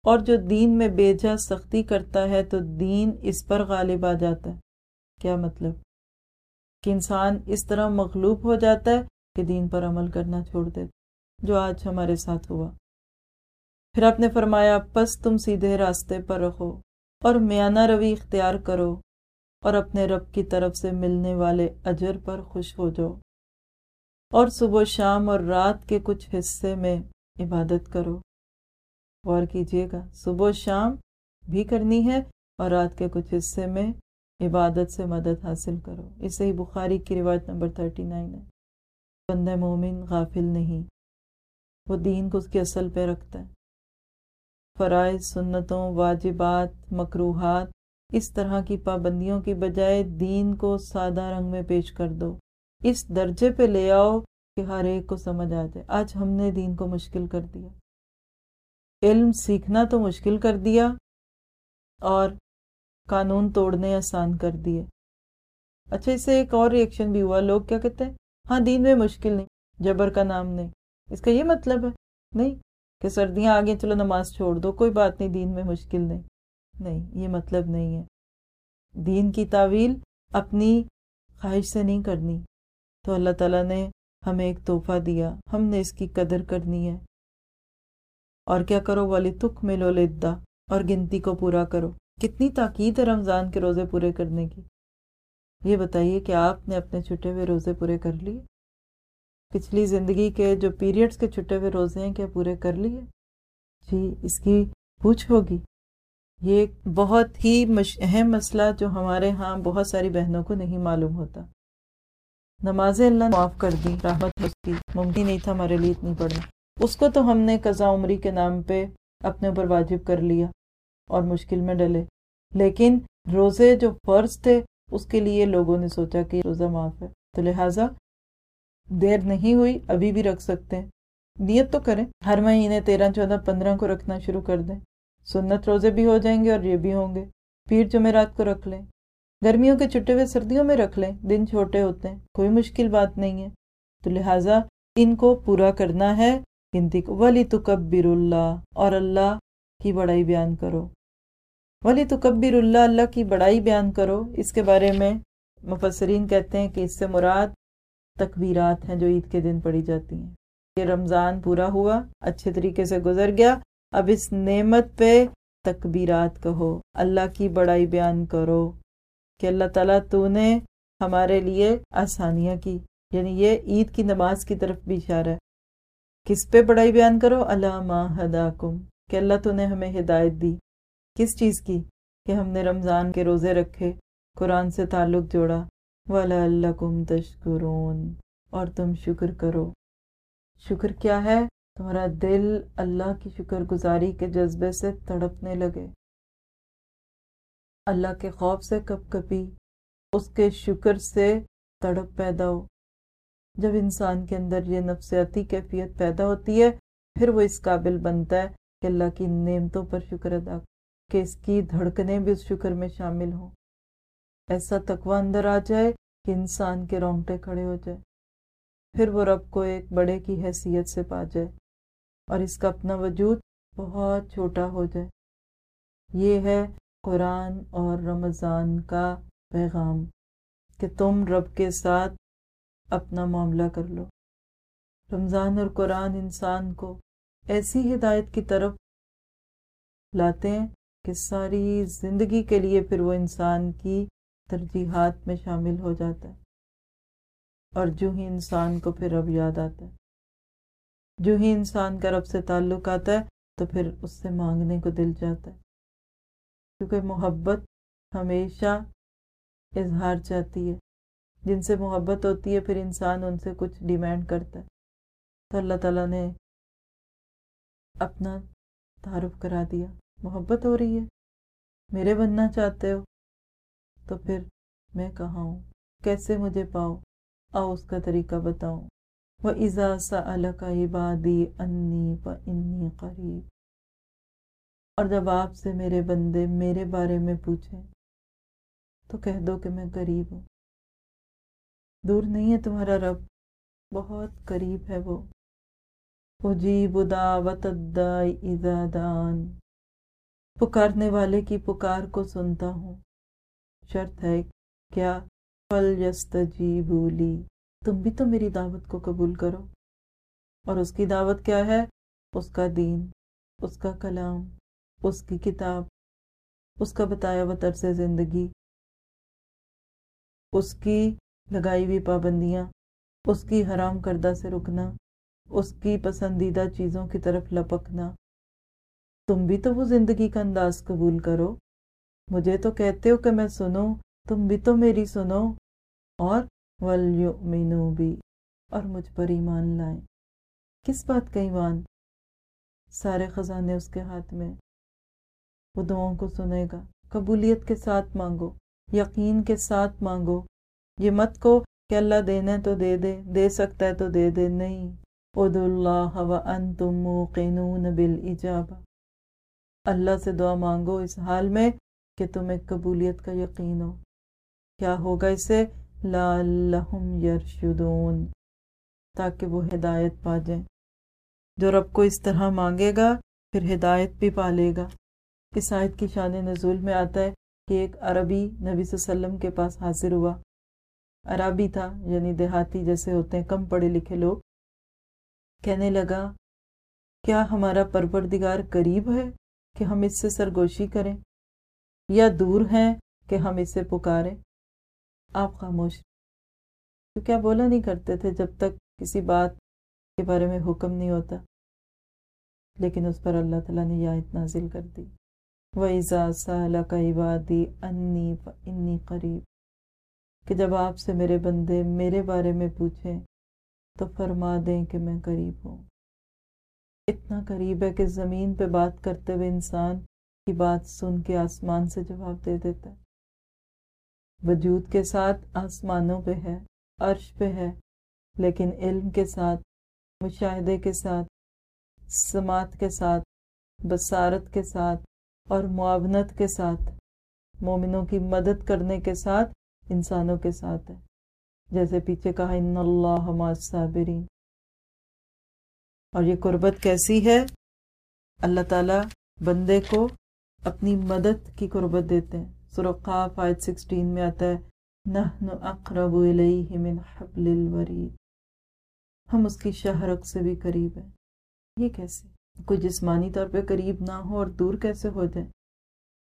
اور جو دین میں بے جا سختی کرتا ہے تو دین اس پر غالب آ جاتا ہے۔ کیا مطلب؟ کہ انسان اس طرح مغلوب ہو جاتا ہے کہ دین پر عمل کرنا چھوڑ دے، جو آج ہمارے ساتھ ہوا۔ پھر آپ نے فرمایا، پس تم سیدھے راستے پر رہو اور میانہ روی اختیار کرو اور اپنے رب کی طرف سے ملنے والے اجر پر خوش ہو جاؤ۔ اور صبح شام اور رات کے کچھ حصے میں عبادت کرو۔ غور کیجیے گا، صبح شام بھی کرنی ہے اور رات کے کچھ حصے میں عبادت سے مدد حاصل کرو۔ اسے ہی بخاری کی روایت نمبر تھرٹی نائن ہے۔ بندہ مومن غافل نہیں۔ وہ دین کو اس کے اصل پہ رکھتا ہے۔ فرائض، سنتوں، واجبات مقروحات اس طرح کی پابندیوں کی بجائے دین کو سادہ رنگ میں پیش کر دو۔ اس درجے پہ لے آؤ کہ ہر ایک کو سمجھ آ جائے۔ آج ہم نے دین کو مشکل کر دیا۔ علم سیکھنا تو مشکل کر دیا اور قانون توڑنے آسان کر دیے۔ اچھا اس سے ایک اور ریئیکشن بھی ہوا۔ لوگ کیا کہتے ہیں؟ ہاں دین میں مشکل نہیں، جبر کا نام نہیں۔ اس کا یہ مطلب ہے، نہیں کہ سردیاں آگے چلو نماز چھوڑ دو، کوئی بات نہیں، دین میں مشکل نہیں۔ نہیں، یہ مطلب نہیں ہے۔ دین کی تعویل اپنی خواہش سے نہیں کرنی۔ تو اللہ تعالیٰ نے ہمیں ایک تحفہ دیا، ہم نے اس کی قدر کرنی ہے۔ اور کیا کرو؟ والی تک ملو لدا اور گنتی کو پورا کرو۔ کتنی تاکید ہے رمضان کے روزے پورے کرنے کی۔ یہ بتائیے کہ آپ نے اپنے چھٹے ہوئے روزے پورے کر لیے؟ پچھلی زندگی کے جو پیریڈز کے چھٹے ہوئے روزے ہیں، کیا پورے کر لیے؟ جی اس کی پوچھ ہوگی۔ یہ بہت ہی اہم مسئلہ جو ہمارے ہاں بہت ساری بہنوں کو نہیں معلوم ہوتا۔ نماز اللہ معاف کر دی، رحمت اس کی۔ ممکن نہیں تھا ہمارے لیے اتنی پڑھنا اس کو تو ہم نے قضا عمری کے نام پہ اپنے اوپر واجب کر لیا اور مشکل میں ڈلے۔ لیکن روزے جو فرض تھے اس کے لیے لوگوں نے سوچا کہ روزہ معاف ہے۔ تو لہٰذا دیر نہیں ہوئی، ابھی بھی رکھ سکتے ہیں۔ نیت تو کریں، ہر مہینے تیرہ، چودہ، پندرہ کو رکھنا شروع کر دیں۔ سنت روزے بھی ہو جائیں گے اور یہ بھی ہوں گے۔ پیر جمعرات کو رکھ لیں۔ گرمیوں کے چھٹے ہوئے سردیوں میں رکھ لیں۔ دن چھوٹے ہوتے ہیں، کوئی مشکل بات نہیں ہے۔ تو لہٰذا ان کو پورا کرنا ہے۔ گنتی کو ولی تکبر اللہ اور اللہ کی بڑائی بیان کرو۔ ولی تکبر اللہ اللہ کی بڑائی بیان کرو۔ اس کے بارے میں مفسرین کہتے ہیں کہ اس سے مراد تکبیرات ہیں جو عید کے دن پڑھی جاتی ہیں۔ یہ رمضان پورا ہوا، اچھے طریقے سے گزر گیا۔ اب اس نعمت پہ تکبیرات کہو، اللہ کی بڑائی بیان کرو کہ اللہ تعالیٰ تو نے ہمارے لیے آسانیاں کی۔ یعنی یہ عید کی نماز کی طرف بھی اشارہ ہے۔ کس پہ بڑائی بیان کرو؟ اللہ علامہ ہداکم، کہ اللہ تو نے ہمیں ہدایت دی۔ کس چیز کی کہ ہم نے رمضان کے روزے رکھے، قرآن سے تعلق جوڑا؟ ولا اللہ کم تشکرون، اور تم شکر کرو۔ شکر کیا ہے؟ تمہارا دل اللہ کی شکر گزاری کے جذبے سے تڑپنے لگے۔ اللہ کے خوف سے کب کبھی اس کے شکر سے تڑپ پیدا ہو۔ جب انسان کے اندر یہ نفسیاتی کیفیت پیدا ہوتی ہے، پھر وہ اس قابل بنتا ہے کہ اللہ کی نعمتوں پر شکر ادا کہ اس کی دھڑکنیں بھی اس شکر میں شامل ہوں۔ ایسا تقوی اندر آ جائے کہ انسان کے رونگٹے کھڑے ہو جائے پھر وہ رب کو ایک بڑے کی حیثیت سے پا جائے اور اس کا اپنا وجود بہت چھوٹا ہو جائے۔ یہ ہے قرآن اور رمضان کا پیغام کہ تم رب کے ساتھ اپنا معاملہ کر لو۔ رمضان اور قرآن انسان کو ایسی ہدایت کی طرف لاتے ہیں کہ ساری زندگی کے لیے پھر وہ انسان کی ترجیحات میں شامل ہو جاتا ہے۔ اور جو ہی انسان کو پھر رب یاد آتا ہے۔ جو ہی انسان کا رب سے تعلق آتا ہے، تو پھر اس سے مانگنے کو دل جاتا ہے۔ کیونکہ محبت ہمیشہ اظہار چاہتی ہے۔ جن سے محبت ہوتی ہے، پھر انسان ان سے کچھ ڈیمانڈ کرتا ہے۔ تو اللہ تعالیٰ نے اپنا تعارف کرا دیا۔ محبت ہو رہی ہے۔ میرے بننا چاہتے ہو؟ تو پھر میں کہاں ہوں؟ کیسے مجھے پاؤ؟ آؤ اس کا طریقہ بتاؤں۔ وہ ایزا سا کا عبادی انی و انی قریب اور جب آپ سے میرے بندے میرے بارے میں پوچھیں، تو کہہ دو کہ میں قریب ہوں۔ دور نہیں ہے تمہارا رب، بہت قریب ہے وہ۔ اجیب دعوت اذا دان۔ پکارنے والے کی پکار کو سنتا ہوں۔ شرط ہے، کیا؟ فل بولی تم بھی تو میری دعوت کو قبول کرو۔ اور اس کی دعوت کیا ہے؟ اس کا دین، اس کا کلام، اس کی کتاب، اس کا بتایا ہوا طرز زندگی، اس کی لگائی ہوئی پابندیاں، اس کی حرام کردہ سے رکنا، اس کی پسندیدہ چیزوں کی طرف لپکنا۔ تم بھی تو وہ زندگی کا انداز قبول کرو۔ مجھے تو کہتے ہو کہ میں سنوں، تم بھی تو میری سنو۔ اور ولیؤمنو بھی اور مجھ پر ایمان لائیں۔ کس بات کا ایمان؟ سارے خزانے اس کے ہاتھ میں۔ وہ دعاؤں کو سنے گا۔ قبولیت کے ساتھ مانگو۔ یقین کے ساتھ مانگو۔ یہ مت کو کہ اللہ دینا تو دے دے دے سکتا ہے تو دے دے۔ نہیں۔ اد اللہ وانتم موقنون بالإجابہ اللہ سے دعا مانگو اس حال میں کہ تمہیں قبولیت کا یقین ہو۔ کیا ہوگا اسے؟ لعلہم یرشدون، تاکہ وہ ہدایت پا جائیں۔ جو رب کو اس طرح مانگے گا، پھر ہدایت بھی پا لے گا۔ اس آیت کی شان نزول میں آتا ہے کہ ایک عربی نبی صلی اللہ علیہ وسلم کے پاس حاضر ہوا۔ عربی تھا یعنی دیہاتی جیسے ہوتے ہیں، کم پڑھے لکھے لوگ۔ کہنے لگا، کیا ہمارا پروردگار قریب ہے؟ کہ ہم اس سے سرگوشی کریں یا دور ہیں کہ ہم اس سے پکاریں؟ آپ خاموش تو کیا بولا نہیں کرتے تھے جب تک کسی بات کے بارے میں حکم نہیں ہوتا؟ لیکن اس پر اللہ تعالیٰ نے یہ آیت نازل کر دی۔ وَإِذَا سَأَلَكَ عِبَادِي أَنِّي فَإِنِّي قَرِيب۔ کہ جب آپ سے میرے بندے میرے بارے میں پوچھیں تو فرما دیں کہ میں قریب ہوں۔ اتنا قریب ہے کہ زمین پہ بات کرتے ہوئے انسان کی بات سن کے آسمان سے جواب دے دیتا ہے۔ وجود کے ساتھ آسمانوں پہ ہے، عرش پہ ہے، لیکن علم کے ساتھ، مشاہدے کے ساتھ، سماعت کے ساتھ، بصارت کے ساتھ اور معاونت کے ساتھ، مومنوں کی مدد کرنے کے ساتھ انسانوں کے ساتھ ہے۔ جیسے پیچھے کہا، ان اللہ صابرین اور یہ قربت کیسی ہے؟ اللہ تعالیٰ بندے کو اپنی مدد کی قربت دیتے ہیں۔ سرقاف آیت سکسٹین میں آتا ہے، نحن اقرب الیہ من حبل الورید۔ ہم اس کی شہرک سے بھی قریب ہیں۔ یہ کیسے؟ کوئی جسمانی طور پہ قریب نہ ہو اور دور کیسے ہو جائے؟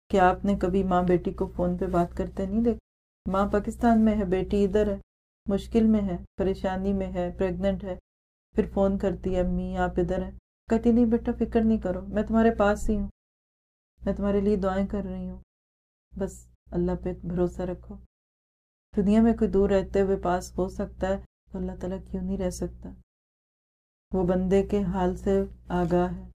کیا آپ نے کبھی ماں بیٹی کو فون پہ بات کرتے نہیں دیکھا؟ ماں پاکستان میں ہے، بیٹی ادھر ہے، مشکل میں ہے، پریشانی میں ہے پریگننٹ ہے۔ پھر فون کرتی ہے امی، آپ ادھر ہیں۔ کہتی نہیں بیٹا، فکر نہیں کرو، میں تمہارے پاس ہی ہوں۔ میں تمہارے لیے دعائیں کر رہی ہوں۔ بس اللہ پہ بھروسہ رکھو۔ دنیا میں کوئی دور رہتے ہوئے پاس ہو سکتا ہے تو اللہ تعالیٰ کیوں نہیں رہ سکتا؟ وہ بندے کے حال سے آگاہ ہے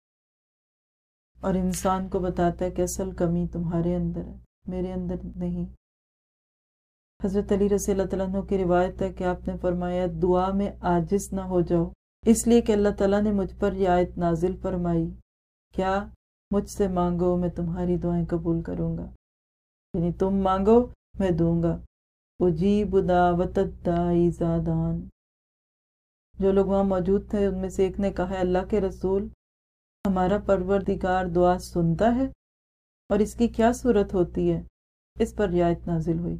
اور انسان کو بتاتا ہے کہ اصل کمی تمہارے اندر ہے، میرے اندر نہیں۔ حضرت علی رسی اللہ تعالیٰ عنہ کی روایت ہے کہ آپ نے فرمایا، دعا میں عاجز نہ ہو جاؤ۔ اس لیے کہ اللہ تعالیٰ نے مجھ پر یہ آیت نازل فرمائی، کیا مجھ سے مانگو میں تمہاری دعائیں قبول کروں گا؟ یعنی تم مانگو، میں دوں گا۔ اجیب دعوت الدائی زادان۔ جو لوگ وہاں موجود تھے، ان میں سے ایک نے کہا ہے اللہ کے رسول، ہمارا پروردگار دعا سنتا ہے اور اس کی کیا صورت ہوتی ہے؟ اس پر رعایت نازل ہوئی۔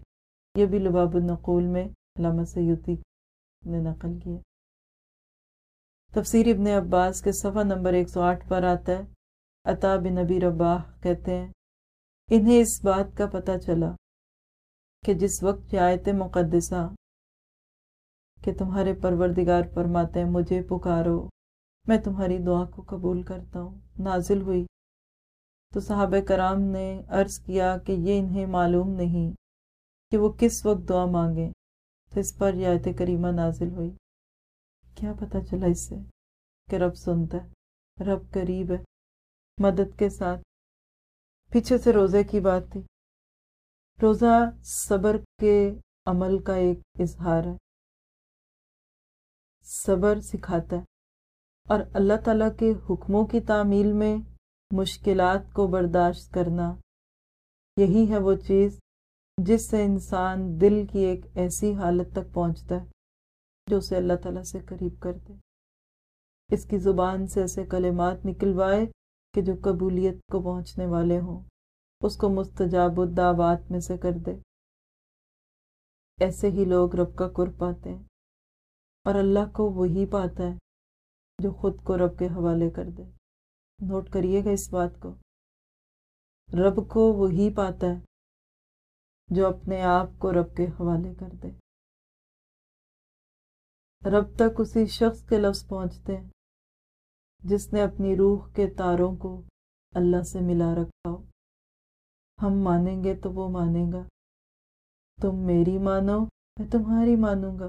یہ بھی لباب النقول میں علامہ سیوتی نے نقل کیا تفسیر ابن عباس کے صفحہ نمبر ایک سو آٹھ پر آتا ہے۔ عطا بن نبی رباح کہتے ہیں، انہیں اس بات کا پتہ چلا کہ جس وقت آیت مقدسہ کہ تمہارے پروردگار فرماتے ہیں، مجھے پکارو، میں تمہاری دعا کو قبول کرتا ہوں، نازل ہوئی۔ تو صحابہ کرام نے عرض کیا کہ یہ انہیں معلوم نہیں کہ وہ کس وقت دعا مانگیں۔ تو اس پر یہ آیت کریمہ نازل ہوئی۔ کیا پتہ چلا اس سے کہ رب سنتا ہے، رب قریب ہے، مدد کے ساتھ۔ پیچھے سے روزے کی بات تھی۔ روزہ صبر کے عمل کا ایک اظہار ہے۔ صبر سکھاتا ہے۔ اور اللہ تعالیٰ کے حکموں کی تعمیل میں مشکلات کو برداشت کرنا یہی ہے وہ چیز جس سے انسان دل کی ایک ایسی حالت تک پہنچتا ہے۔ جو اسے اللہ تعالیٰ سے قریب کر دے اس کی زبان سے ایسے کلمات نکلوائے کہ جو قبولیت کو پہنچنے والے ہوں، اس کو مستجاب الدعوات میں سے کر دے۔ ایسے ہی لوگ رب کا قرب پاتے ہیں، اور اللہ کو وہی پاتا ہے جو خود کو رب کے حوالے کر دے۔ نوٹ کریے گا اس بات کو۔ رب کو وہی پاتا ہے جو اپنے آپ کو رب کے حوالے کر دے۔ رب تک اسی شخص کے لفظ پہنچتے ہیں، جس نے اپنی روح کے تاروں کو اللہ سے ملا رکھا ہو۔ ہم مانیں گے تو وہ مانے گا۔ تم میری مانو، میں تمہاری مانوں گا۔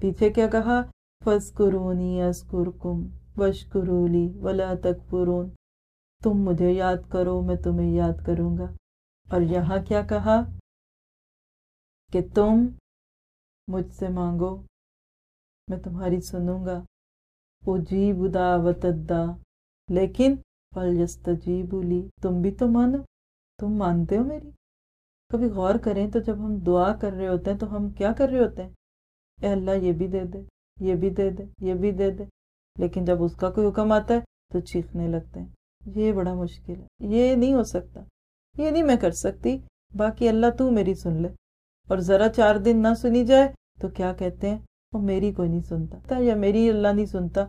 پیچھے کیا کہا؟ فس قرونی کم وش قرولی ولا تک تم مجھے یاد کرو، میں تمہیں یاد کروں گا۔ اور یہاں کیا کہا؟ کہ تم مجھ سے مانگو۔ میں تمہاری سنوں گا۔ اجیب دعوت دا لیکن فلجستجیب لی۔ تم بھی تو مانو، تم مانتے ہو میری۔ کبھی غور کریں تو جب ہم دعا کر رہے ہوتے ہیں تو ہم کیا کر رہے ہوتے ہیں؟ اے اللہ، یہ بھی دے دے، یہ بھی دے دے، یہ بھی دے دے۔ لیکن جب اس کا کوئی حکم آتا ہے تو چیخنے لگتے ہیں۔ یہ بڑا مشکل ہے۔ یہ نہیں ہو سکتا۔ یہ نہیں میں کر سکتی۔ باقی اللہ تو میری سن لے۔ اور ذرا چار دن نہ سنی جائے تو کیا کہتے ہیں؟ وہ میری کوئی نہیں سنتا۔ یا میری اللہ نہیں سنتا۔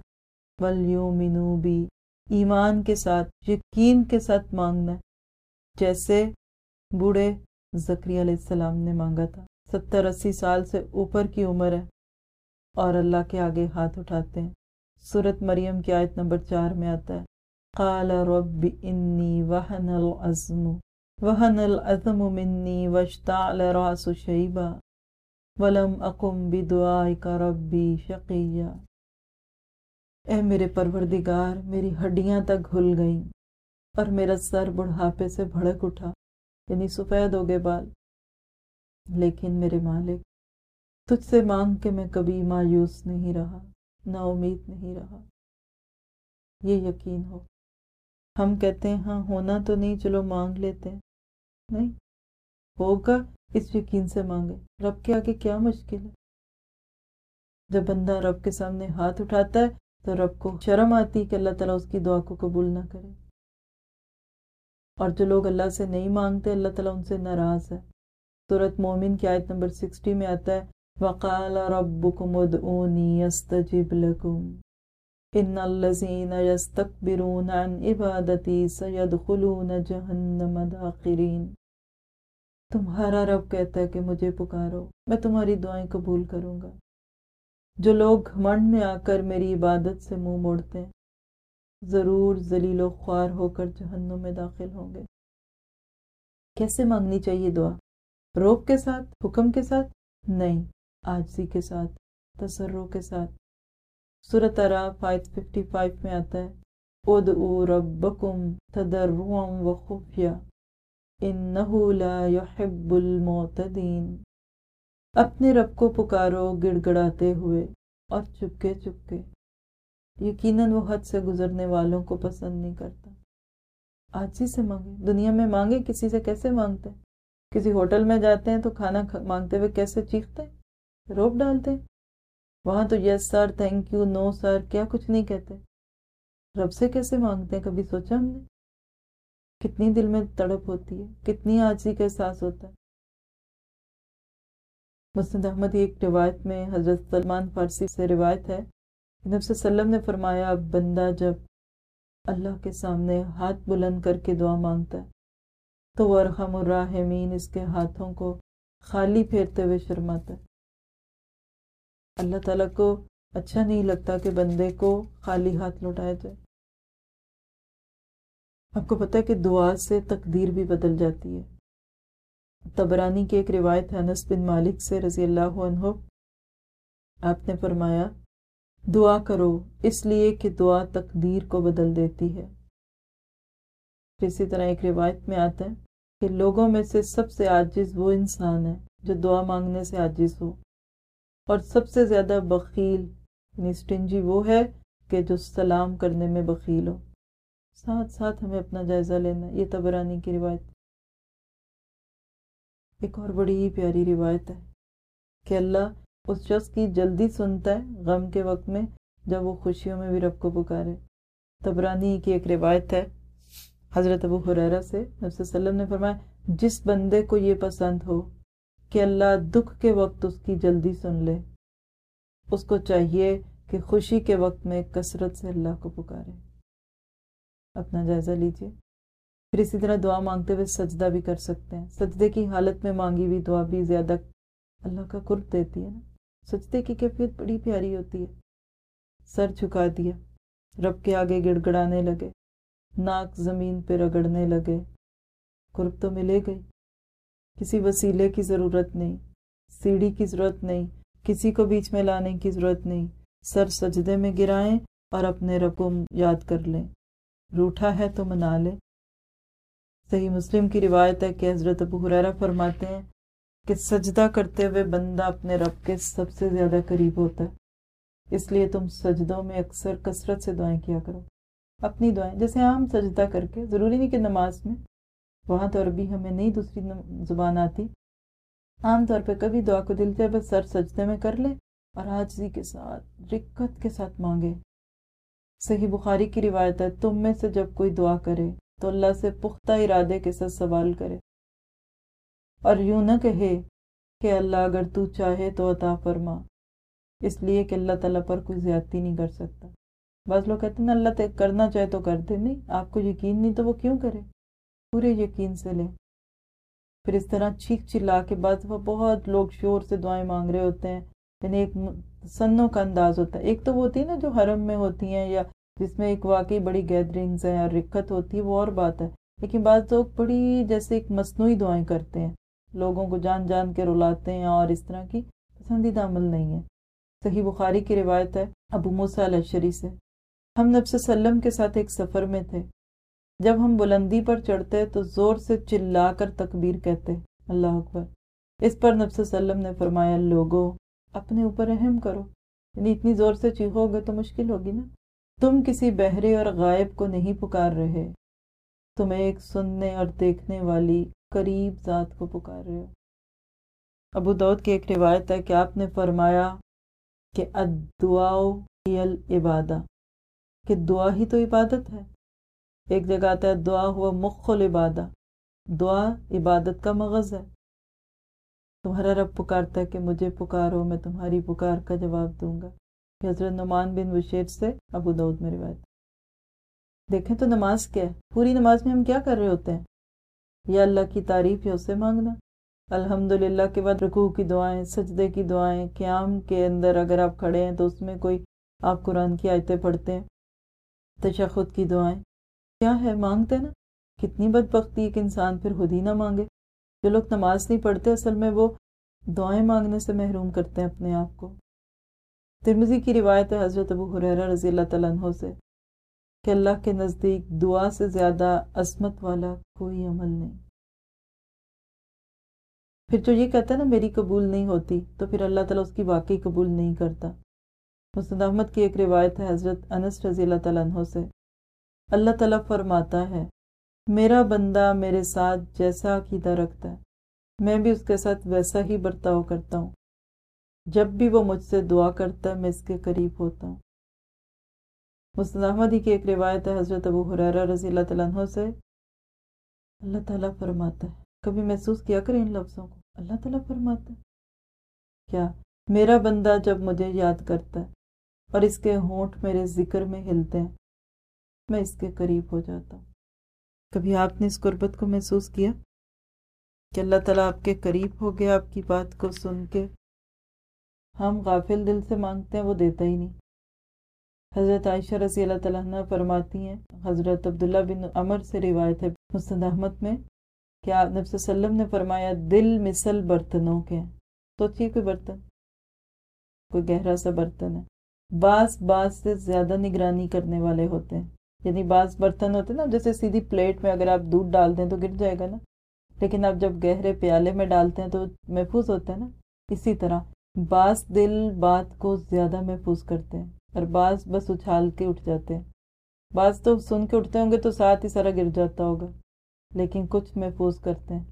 مینو بھی ایمان کے ساتھ، یقین کے ساتھ مانگنا۔ جیسے بوڑھے ذکری علیہ السلام نے مانگا تھا۔ ستر اسی سال سے اوپر کی عمر ہے اور اللہ کے آگے ہاتھ اٹھاتے ہیں۔ صورت مریم کی آیت نمبر چار میں آتا ہے۔ قال رب انی وحن العظم وحن العظم منی واشتعل راس شیبا ولم اقم بدعائک ربی شقیہ اے میرے پروردگار، میری ہڈیاں تک گھل گئیں اور میرا سر بڑھاپے سے بھڑک اٹھا یعنی سفید ہو گئے بال۔ لیکن میرے مالک، تجھ سے مانگ کے میں کبھی مایوس نہیں رہا، نا امید نہیں رہا۔ یہ یقین ہو۔ ہم کہتے ہیں ہاں ہونا تو نہیں، چلو مانگ لیتے ہیں۔ نہیں، ہوگا۔ اس یقین سے مانگے، رب کے آگے کیا مشکل ہے؟ جب بندہ رب کے سامنے ہاتھ اٹھاتا ہے، تو رب کو شرم آتی کہ اللہ تعالیٰ اس کی دعا کو قبول نہ کرے۔ اور جو لوگ اللہ سے نہیں مانگتے، اللہ تعالیٰ ان سے ناراض ہے۔ صورت مومن کی آیت نمبر سکسٹی میں آتا ہے، وقال ربكم ادعوني يستجب لكم۔ ان الذين يستكبرون عن عبادتي سيدخلون جهنم داخرين۔ تمہارا رب کہتا ہے کہ مجھے پکارو، میں تمہاری دعائیں قبول کروں گا۔ جو لوگ گھمنڈ میں آ کر میری عبادت سے منہ موڑتے ہیں، ضرور ذلیل و خوار ہو کر جہنم میں داخل ہوں گے۔ کیسے مانگنی چاہیے دعا؟ روک کے ساتھ، حکم کے ساتھ؟ نہیں، آجزی کے ساتھ تسروں کے ساتھ۔ صورت عراف آیت 55 میں آتا ہے، ادعو ربکم تدرعم و خفیہ۔ انہو لا يحب المعتدین۔ اپنے رب کو پکارو گڑ گڑاتے ہوئے اور چپکے چپکے۔ یقیناً وہ حد سے گزرنے والوں کو پسند نہیں کرتا۔ آج ہی سے مانگے۔ دنیا میں مانگے؟ کسی سے کیسے مانگتے؟ کسی ہوٹل میں جاتے ہیں تو کھانا مانگتے ہوئے کیسے چیختے؟ روپ ڈالتے؟ وہاں تو یس سر تھینک یو نو سر کیا کچھ نہیں کہتے۔ رب سے کیسے مانگتے ہیں؟ کبھی سوچا ہم نے؟ کتنی دل میں تڑپ ہوتی ہے، کتنی آجی کا احساس ہوتا ہے۔ مسند احمد ایک روایت میں حضرت سلمان فارسی سے روایت ہے۔ نبی صلی اللہ علیہ وسلم نے فرمایا، بندہ جب اللہ کے سامنے ہاتھ بلند کر کے دعا مانگتا ہے، تو وہ ارحم الراحمین اس کے ہاتھوں کو خالی پھیرتے ہوئے شرماتا ہے۔ اللہ تعالیٰ کو اچھا نہیں لگتا کہ بندے کو خالی ہاتھ لوٹایا جائے آپ کو پتہ ہے کہ دعا سے تقدیر بھی بدل جاتی ہے۔ تبرانی کی ایک روایت ہے، انس بن مالک سے رضی اللہ عنہ، آپ نے فرمایا، دعا کرو، اس لیے کہ دعا تقدیر کو بدل دیتی ہے۔ اسی طرح ایک روایت میں آتا ہے کہ لوگوں میں سے سب سے عاجز وہ انسان ہے جو دعا مانگنے سے عاجز ہو۔ اور سب سے زیادہ بخیل یعنی وہ ہے کہ جو سلام کرنے میں بخیل ہو۔ ساتھ ساتھ ہمیں اپنا جائزہ لینا یہ تبرانی کی روایت ایک اور بڑی ہی پیاری روایت ہے کہ اللہ اس شخص کی جلدی سنتا ہے غم کے وقت میں جب وہ خوشیوں میں بھی رب کو پکارے۔ تبرانی کی ایک روایت ہے، حضرت ابو حریرہ سے نبی صلی اللہ علیہ وسلم نے فرمایا، جس بندے کو یہ پسند ہو کہ اللہ دکھ کے وقت اس کی جلدی سن لے، اس کو چاہیے کہ خوشی کے وقت میں کثرت سے اللہ کو پکارے۔ اپنا جائزہ لیجیے پھر اسی طرح دعا مانگتے ہوئے سجدہ بھی کر سکتے ہیں۔ سجدے کی حالت میں مانگی ہوئی دعا بھی زیادہ اللہ کا قرب دیتی ہے نا۔ سجدے کی کیفیت بڑی پیاری ہوتی ہے۔ سر جھکا دیا۔ رب کے آگے گڑ گڑانے لگے۔ ناک زمین پہ رگڑنے لگے۔ قرب تو ملے گئی۔ کسی وسیلے کی ضرورت نہیں۔ سیڑھی کی ضرورت نہیں۔ کسی کو بیچ میں لانے کی ضرورت نہیں۔ سر سجدے میں گرائیں اور اپنے رب کو یاد کر لیں۔ روٹھا ہے تو منا لیں صحیح مسلم کی روایت ہے کہ حضرت ابو حریرہ فرماتے ہیں کہ سجدہ کرتے ہوئے بندہ اپنے رب کے سب سے زیادہ قریب ہوتا ہے۔ اس لیے تم سجدوں میں اکثر کثرت سے دعائیں کیا کرو۔ اپنی دعائیں، جیسے عام سجدہ کر کے، ضروری نہیں کہ نماز میں۔ وہاں تو عربی ہمیں نہیں، دوسری زبان آتی۔ عام طور پہ کبھی دعا کو دل سے بس سر سجدے میں کر لے اور آجزی کے ساتھ رکت کے ساتھ مانگے۔ صحیح بخاری کی روایت ہے، تم میں سے جب کوئی دعا کرے تو اللہ سے پختہ ارادے کے ساتھ سوال کرے۔ اور یوں نہ کہے کہ اللہ اگر تو چاہے تو عطا فرما۔ اس لیے کہ اللہ تعالیٰ پر کوئی زیادتی نہیں کر سکتا۔ بعض لوگ کہتے ہیں اللہ کرنا چاہے تو کر دے۔ نہیں، آپ کو یقین نہیں تو وہ کیوں کرے؟ پورے یقین سے لیں پھر اس طرح چیخ چلا کے بعد وہ بہت لوگ شور سے دعائیں مانگ رہے ہوتے ہیں۔ یعنی ایک سنوں کا انداز ہوتا ہے۔ ایک تو وہ ہوتی ہے نا جو حرم میں ہوتی ہیں یا جس میں ایک واقعی بڑی گیدرنگز ہیں اور رکت ہوتی ہے، وہ اور بات ہے۔ لیکن بعض لوگ بڑی جیسے ایک مصنوعی دعائیں کرتے ہیں۔ لوگوں کو جان جان کے رلاتے ہیں اور اس طرح کی پسندیدہ عمل نہیں ہے۔ صحیح بخاری کی روایت ہے ابو موسیٰ الشری سے۔ ہم نبس وسلم کے ساتھ ایک سفر میں تھے۔ جب ہم بلندی پر چڑھتے تو زور سے چلا کر تکبیر کہتے اللہ اکبر۔ اس پر نبس وسلم نے فرمایا، لوگوں اپنے اوپر اہم کرو۔ یعنی اتنی زور سے چیخو گے تو مشکل ہوگی نا۔ تم کسی بہرے اور غائب کو نہیں پکار رہے۔ تم ایک سننے اور دیکھنے والی قریب ذات کو پکار رہے ہو۔ ابو دعود کی ایک روایت ہے کہ آپ نے فرمایا کہ عبادہ کہ دعا ہی تو عبادت ہے۔ ایک جگہ آتا ہے دعا ہوا مخ العبادہ دعا عبادت کا مغز ہے۔ تمہارا رب پکارتا ہے کہ مجھے پکارو، میں تمہاری پکار کا جواب دوں گا۔ حضرت نعمان بن وشیر سے ابو دعود میں روایت۔ دیکھیں تو نماز کیا ہے؟ پوری نماز میں ہم کیا کر رہے ہوتے ہیں؟ یا اللہ کی تعریف ہے اسے مانگنا۔ الحمد للہ کے بعد رکوع کی دعائیں، سجدے کی دعائیں، قیام کے اندر اگر آپ کھڑے ہیں تو اس میں کوئی آپ قرآن کی آیتیں پڑھتے ہیں؟ تشخد کی دعائیں۔ کیا ہے؟ مانگتے نا؟ کتنی بدبختی ایک انسان پھر خود ہی نہ مانگے۔ جو لوگ نماز نہیں پڑھتے، اصل میں وہ دعائیں مانگنے سے محروم کرتے ہیں اپنے آپ کو۔ ترمزی کی روایت ہے، حضرت ابو حریرہ رضی اللہ تعالیٰ عنہ سے، کہ اللہ کے نزدیک دعا سے زیادہ عصمت والا کوئی عمل نہیں۔ پھر جو یہ کہتا ہے نا، میری قبول نہیں ہوتی، تو پھر اللہ تعالیٰ اس کی واقعی قبول نہیں کرتا۔ مسند احمد کی ایک روایت ہے، حضرت انس رضی اللہ تعالیٰ عنہ سے، اللہ تعالیٰ فرماتا ہے میرا بندہ میرے ساتھ جیسا عقیدہ رکھتا ہے۔ میں بھی اس کے ساتھ ویسا ہی برتاؤ کرتا ہوں۔ جب بھی وہ مجھ سے دعا کرتا ہے، میں اس کے قریب ہوتا ہوں۔ احمدی کی ایک روایت ہے، حضرت ابو حریرہ رضی اللہ تعالیٰ عنہ سے۔ اللہ تعالیٰ فرماتا ہے، کبھی محسوس کیا کریں ان لفظوں کو؟ اللہ تعالیٰ فرماتا ہے۔ کیا میرا بندہ جب مجھے یاد کرتا ہے اور اس کے ہونٹ میرے ذکر میں ہلتے ہیں، میں اس کے قریب ہو جاتا ہوں۔ کبھی آپ نے اس قربت کو محسوس کیا؟ کہ اللہ تعالیٰ آپ کے قریب ہو گیا، آپ کی بات کو سن کے۔ ہم غافل دل سے مانگتے ہیں، وہ دیتا ہی نہیں۔ حضرت عائشہ رضی اللہ تعالیٰ عنہ فرماتی ہیں، حضرت عبداللہ بن عمر سے روایت ہے مسند احمد میں کیا نبی وسلم نے فرمایا، دل مثل برتنوں کے سوچیے کوئی برتن؟ کوئی گہرا سا برتن ہے۔ بعض بعض سے زیادہ نگرانی کرنے والے ہوتے ہیں۔ یعنی بعض برتن ہوتے ہیں نا جیسے سیدھی پلیٹ میں اگر آپ دودھ ڈال دیں تو گر جائے گا نا۔ لیکن آپ جب گہرے پیالے میں ڈالتے ہیں تو محفوظ ہوتا ہے نا۔ اسی طرح بعض دل بات کو زیادہ محفوظ کرتے ہیں اور بعض بس اچھال کے اٹھ جاتے ہیں۔ بعض تو سن کے اٹھتے ہوں گے تو ساتھ ہی سارا گر جاتا ہوگا، لیکن کچھ محفوظ کرتے ہیں۔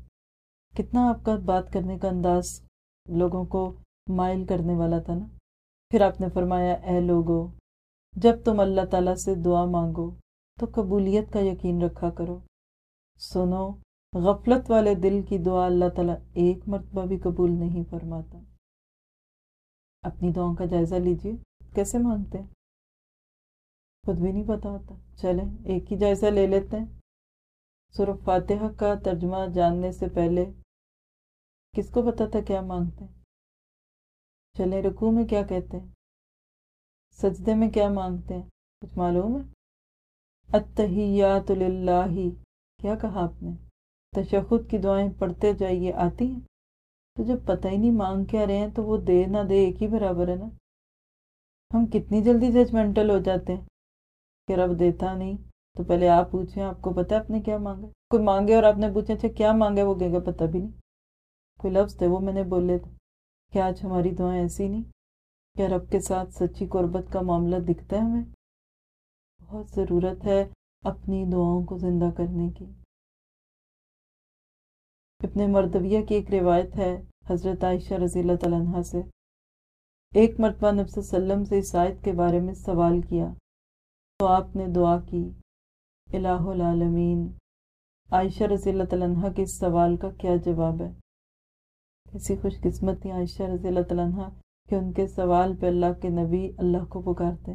کتنا آپ کا بات کرنے کا انداز لوگوں کو مائل کرنے والا تھا نا۔ پھر آپ نے فرمایا، اے لوگو جب تم اللہ تعالیٰ سے دعا مانگو تو قبولیت کا یقین رکھا کرو۔ سنو، غفلت والے دل کی دعا اللہ تعالیٰ ایک مرتبہ بھی قبول نہیں فرماتا۔ اپنی دعاؤں کا جائزہ لیجیے کیسے مانگتے ہیں؟ خود بھی نہیں پتا ہوتا۔ چلیں، ایک ہی جائزہ لے لیتے ہیں۔ صرف فاتحہ کا ترجمہ جاننے سے پہلے کس کو پتا تھا کیا مانگتے ہیں؟ چلیں، رکوع میں کیا کہتے ہیں؟ سجدے میں کیا مانگتے ہیں؟ کچھ معلوم ہے؟ اتحیات للہ، کیا کہا آپ نے؟ تشخد کی دعائیں پڑھتے جائیے، آتی ہیں؟ تو جب پتہ ہی نہیں مانگ کیا رہے ہیں تو وہ دے نہ دے، ایک ہی برابر ہے نا؟ ہم کتنی جلدی ججمنٹل ہو جاتے ہیں کہ رب دیتا نہیں۔ تو پہلے آپ پوچھیں، آپ کو پتہ ہے آپ نے کیا مانگا؟ کوئی مانگے اور آپ نے پوچھا اچھا کیا مانگے وہ کہے گا، پتہ بھی نہیں۔ کوئی لفظ تھے، وہ میں نے بولے تھے کہ آج ہماری دعائیں ایسی نہیں۔ کیا رب کے ساتھ سچی قربت کا معاملہ دکھتا ہے ہمیں۔ بہت ضرورت ہے اپنی دعاؤں کو زندہ کرنے کی۔ ابن مردویہ کی ایک روایت ہے حضرت عائشہ رضی اللہ تعالیٰ عنہ سے۔ ایک مرتبہ نبی صلی اللہ علیہ وسلم سے اس آیت کے بارے میں سوال کیا۔ تو آپ نے دعا کی، الہ العالمین، عائشہ رضی اللہ تعالیٰ عنہ کے اس سوال کا کیا جواب ہے؟ کیسی خوش قسمت تھی عائشہ رضی اللہ تعالیٰ عنہ کہ ان کے سوال پہ اللہ کے نبی اللہ کو پکارتے۔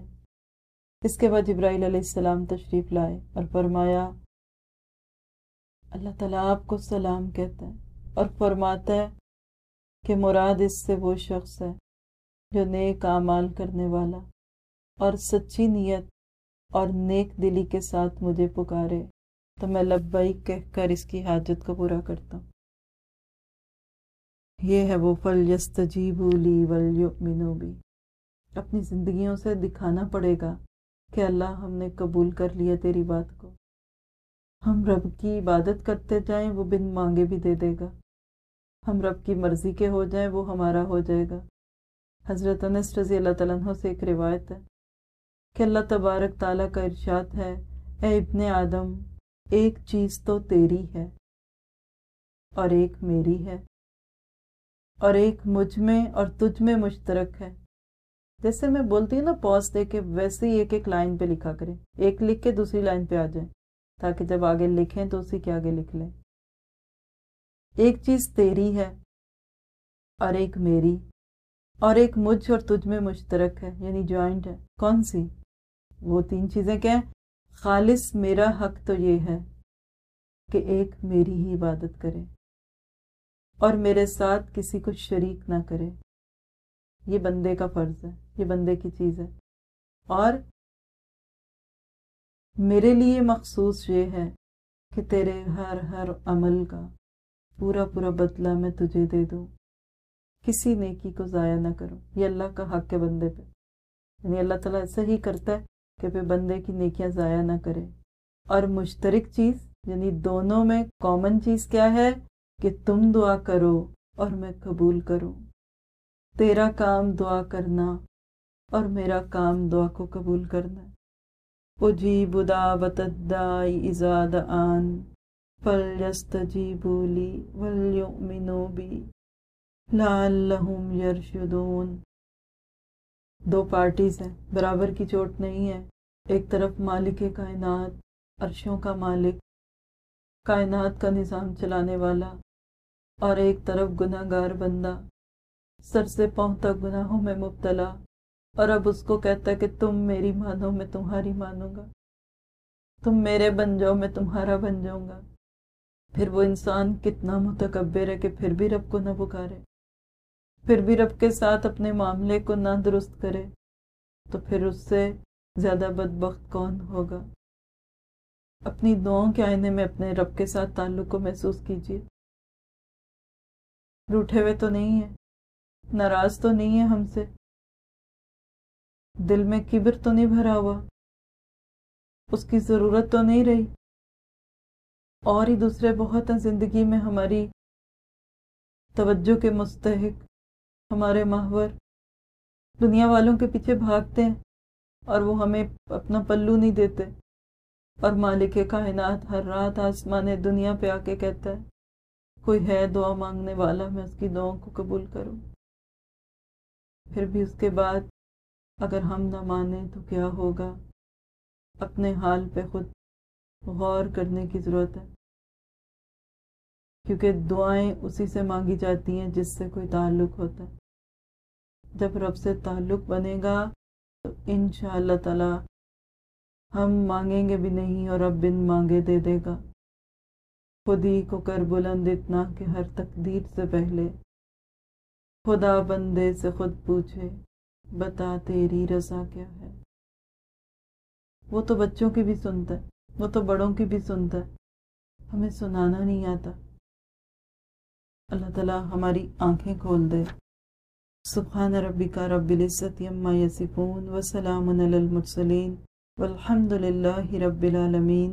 اس کے بعد ابراہیل علیہ السلام تشریف لائے اور فرمایا، اللہ تعالیٰ آپ کو سلام کہتا ہے اور فرماتا ہے کہ مراد اس سے وہ شخص ہے جو نیک اعمال کرنے والا اور سچی نیت اور نیک دلی کے ساتھ مجھے پکارے۔ تو میں لبئی کہہ کر اس کی حاجت کو پورا کرتا ہوں۔ یہ ہے وہ فل یست جی بولی بھی اپنی زندگیوں سے دکھانا پڑے گا کہ اللہ ہم نے قبول کر لیا تیری بات کو۔ ہم رب کی عبادت کرتے جائیں وہ بن مانگے بھی دے دے گا۔ ہم رب کی مرضی کے ہو جائیں وہ ہمارا ہو جائے گا۔ حضرت انس رضی اللہ تعالیٰ عنہ سے ایک روایت ہے کہ اللہ تبارک تعالیٰ کا ارشاد ہے، اے ابن آدم، ایک چیز تو تیری ہے اور ایک میری ہے۔ اور ایک مجھ میں اور تجھ میں مشترک ہے۔ جیسے میں بولتی ہوں نا پوز دے کے ویسے ہی ایک ایک لائن پہ لکھا کریں ایک لکھ کے دوسری لائن پہ آ جائیں تاکہ جب آگے لکھیں تو اسی کے آگے لکھ لیں۔ ایک چیز تیری ہے اور ایک میری، اور ایک مجھ اور تجھ میں مشترک ہے یعنی جوائنٹ ہے۔ کون سی؟ وہ تین چیزیں کیا خالص میرا حق تو یہ ہے کہ ایک میری ہی عبادت کرے۔ اور میرے ساتھ کسی کو شریک نہ کرے۔ یہ بندے کا فرض ہے، یہ بندے کی چیز ہے۔ اور میرے لیے مخصوص یہ ہے کہ تیرے ہر ہر عمل کا پورا پورا بدلہ میں تجھے دے دوں۔ کسی نیکی کو ضائع نہ کروں۔ یہ اللہ کا حق ہے بندے پہ۔ یعنی اللہ تعالیٰ ایسا ہی کرتا ہے کہ پھر بندے کی نیکیاں ضائع نہ کرے۔ اور مشترک چیز یعنی دونوں میں کامن چیز کیا ہے؟ کہ تم دعا کرو اور میں قبول کروں۔ تیرا کام دعا کرنا اور میرا کام دعا کو قبول کرنا۔ اجیب دعوت الدائی اذا دعان فلیستجیبوا لی ولیؤمنوا بی۔ لعلہم یرشدون۔ دو پارٹیز ہیں، برابر کی چوٹ نہیں ہے۔ ایک طرف مالک کائنات، عرشوں کا مالک، کائنات کا نظام چلانے والا۔ اور ایک طرف گناہ گار بندہ۔ سر سے پاؤں تک گناہوں میں مبتلا۔ اور اب اس کو کہتا کہ تم میری مانو، میں تمہاری مانوں گا۔ تم میرے بن جاؤ، میں تمہارا بن جاؤں گا۔ پھر وہ انسان کتنا متکبر ہے کہ پھر بھی رب کو نہ پکارے۔ پھر بھی رب کے ساتھ اپنے معاملے کو نہ درست کرے۔ تو پھر اس سے زیادہ بدبخت کون ہوگا؟ اپنی دعاؤں کے آئینے میں اپنے رب کے ساتھ تعلق کو محسوس کیجیے۔ روٹے ہوئے تو نہیں ہیں، ناراض تو نہیں ہے ہم سے۔ دل میں کبر تو نہیں بھرا ہوا۔ اس کی ضرورت تو نہیں رہی۔ اور ہی دوسرے بہت ہیں زندگی میں ہماری۔ توجہ کے مستحق، ہمارے ماہور۔ دنیا والوں کے پیچھے بھاگتے ہیں اور وہ ہمیں اپنا پلو نہیں دیتے۔ اور مالک کائنات ہر رات آسمان دنیا پہ آ کے کہتا ہے کوئی ہے دعا مانگنے والا، میں اس کی دعاؤں کو قبول کروں۔ پھر بھی اس کے بعد اگر ہم نہ مانیں تو کیا ہوگا؟ اپنے حال پہ خود غور کرنے کی ضرورت ہے۔ کیونکہ دعائیں اسی سے مانگی جاتی ہیں جس سے کوئی تعلق ہوتا ہے۔ جب رب سے تعلق بنے گا تو ان شاء اللہ تعالی ہم مانگیں گے بھی نہیں اور اب بن مانگے دے دے گا۔ خود ہی کو کر بلند اتنا کہ ہر تقدیر سے پہلے خدا بندے سے خود پوچھے، بتا تیری رضا کیا ہے؟ وہ تو بچوں کی بھی سنتا ہے، وہ تو بڑوں کی بھی سنتا ہے۔ ہمیں سنانا نہیں آتا۔ اللہ تعالیٰ ہماری آنکھیں کھول دے۔ سبحان ربی کا رب العزت یما یسفون وسلام علی المرسلین والحمد للہ رب العالمین۔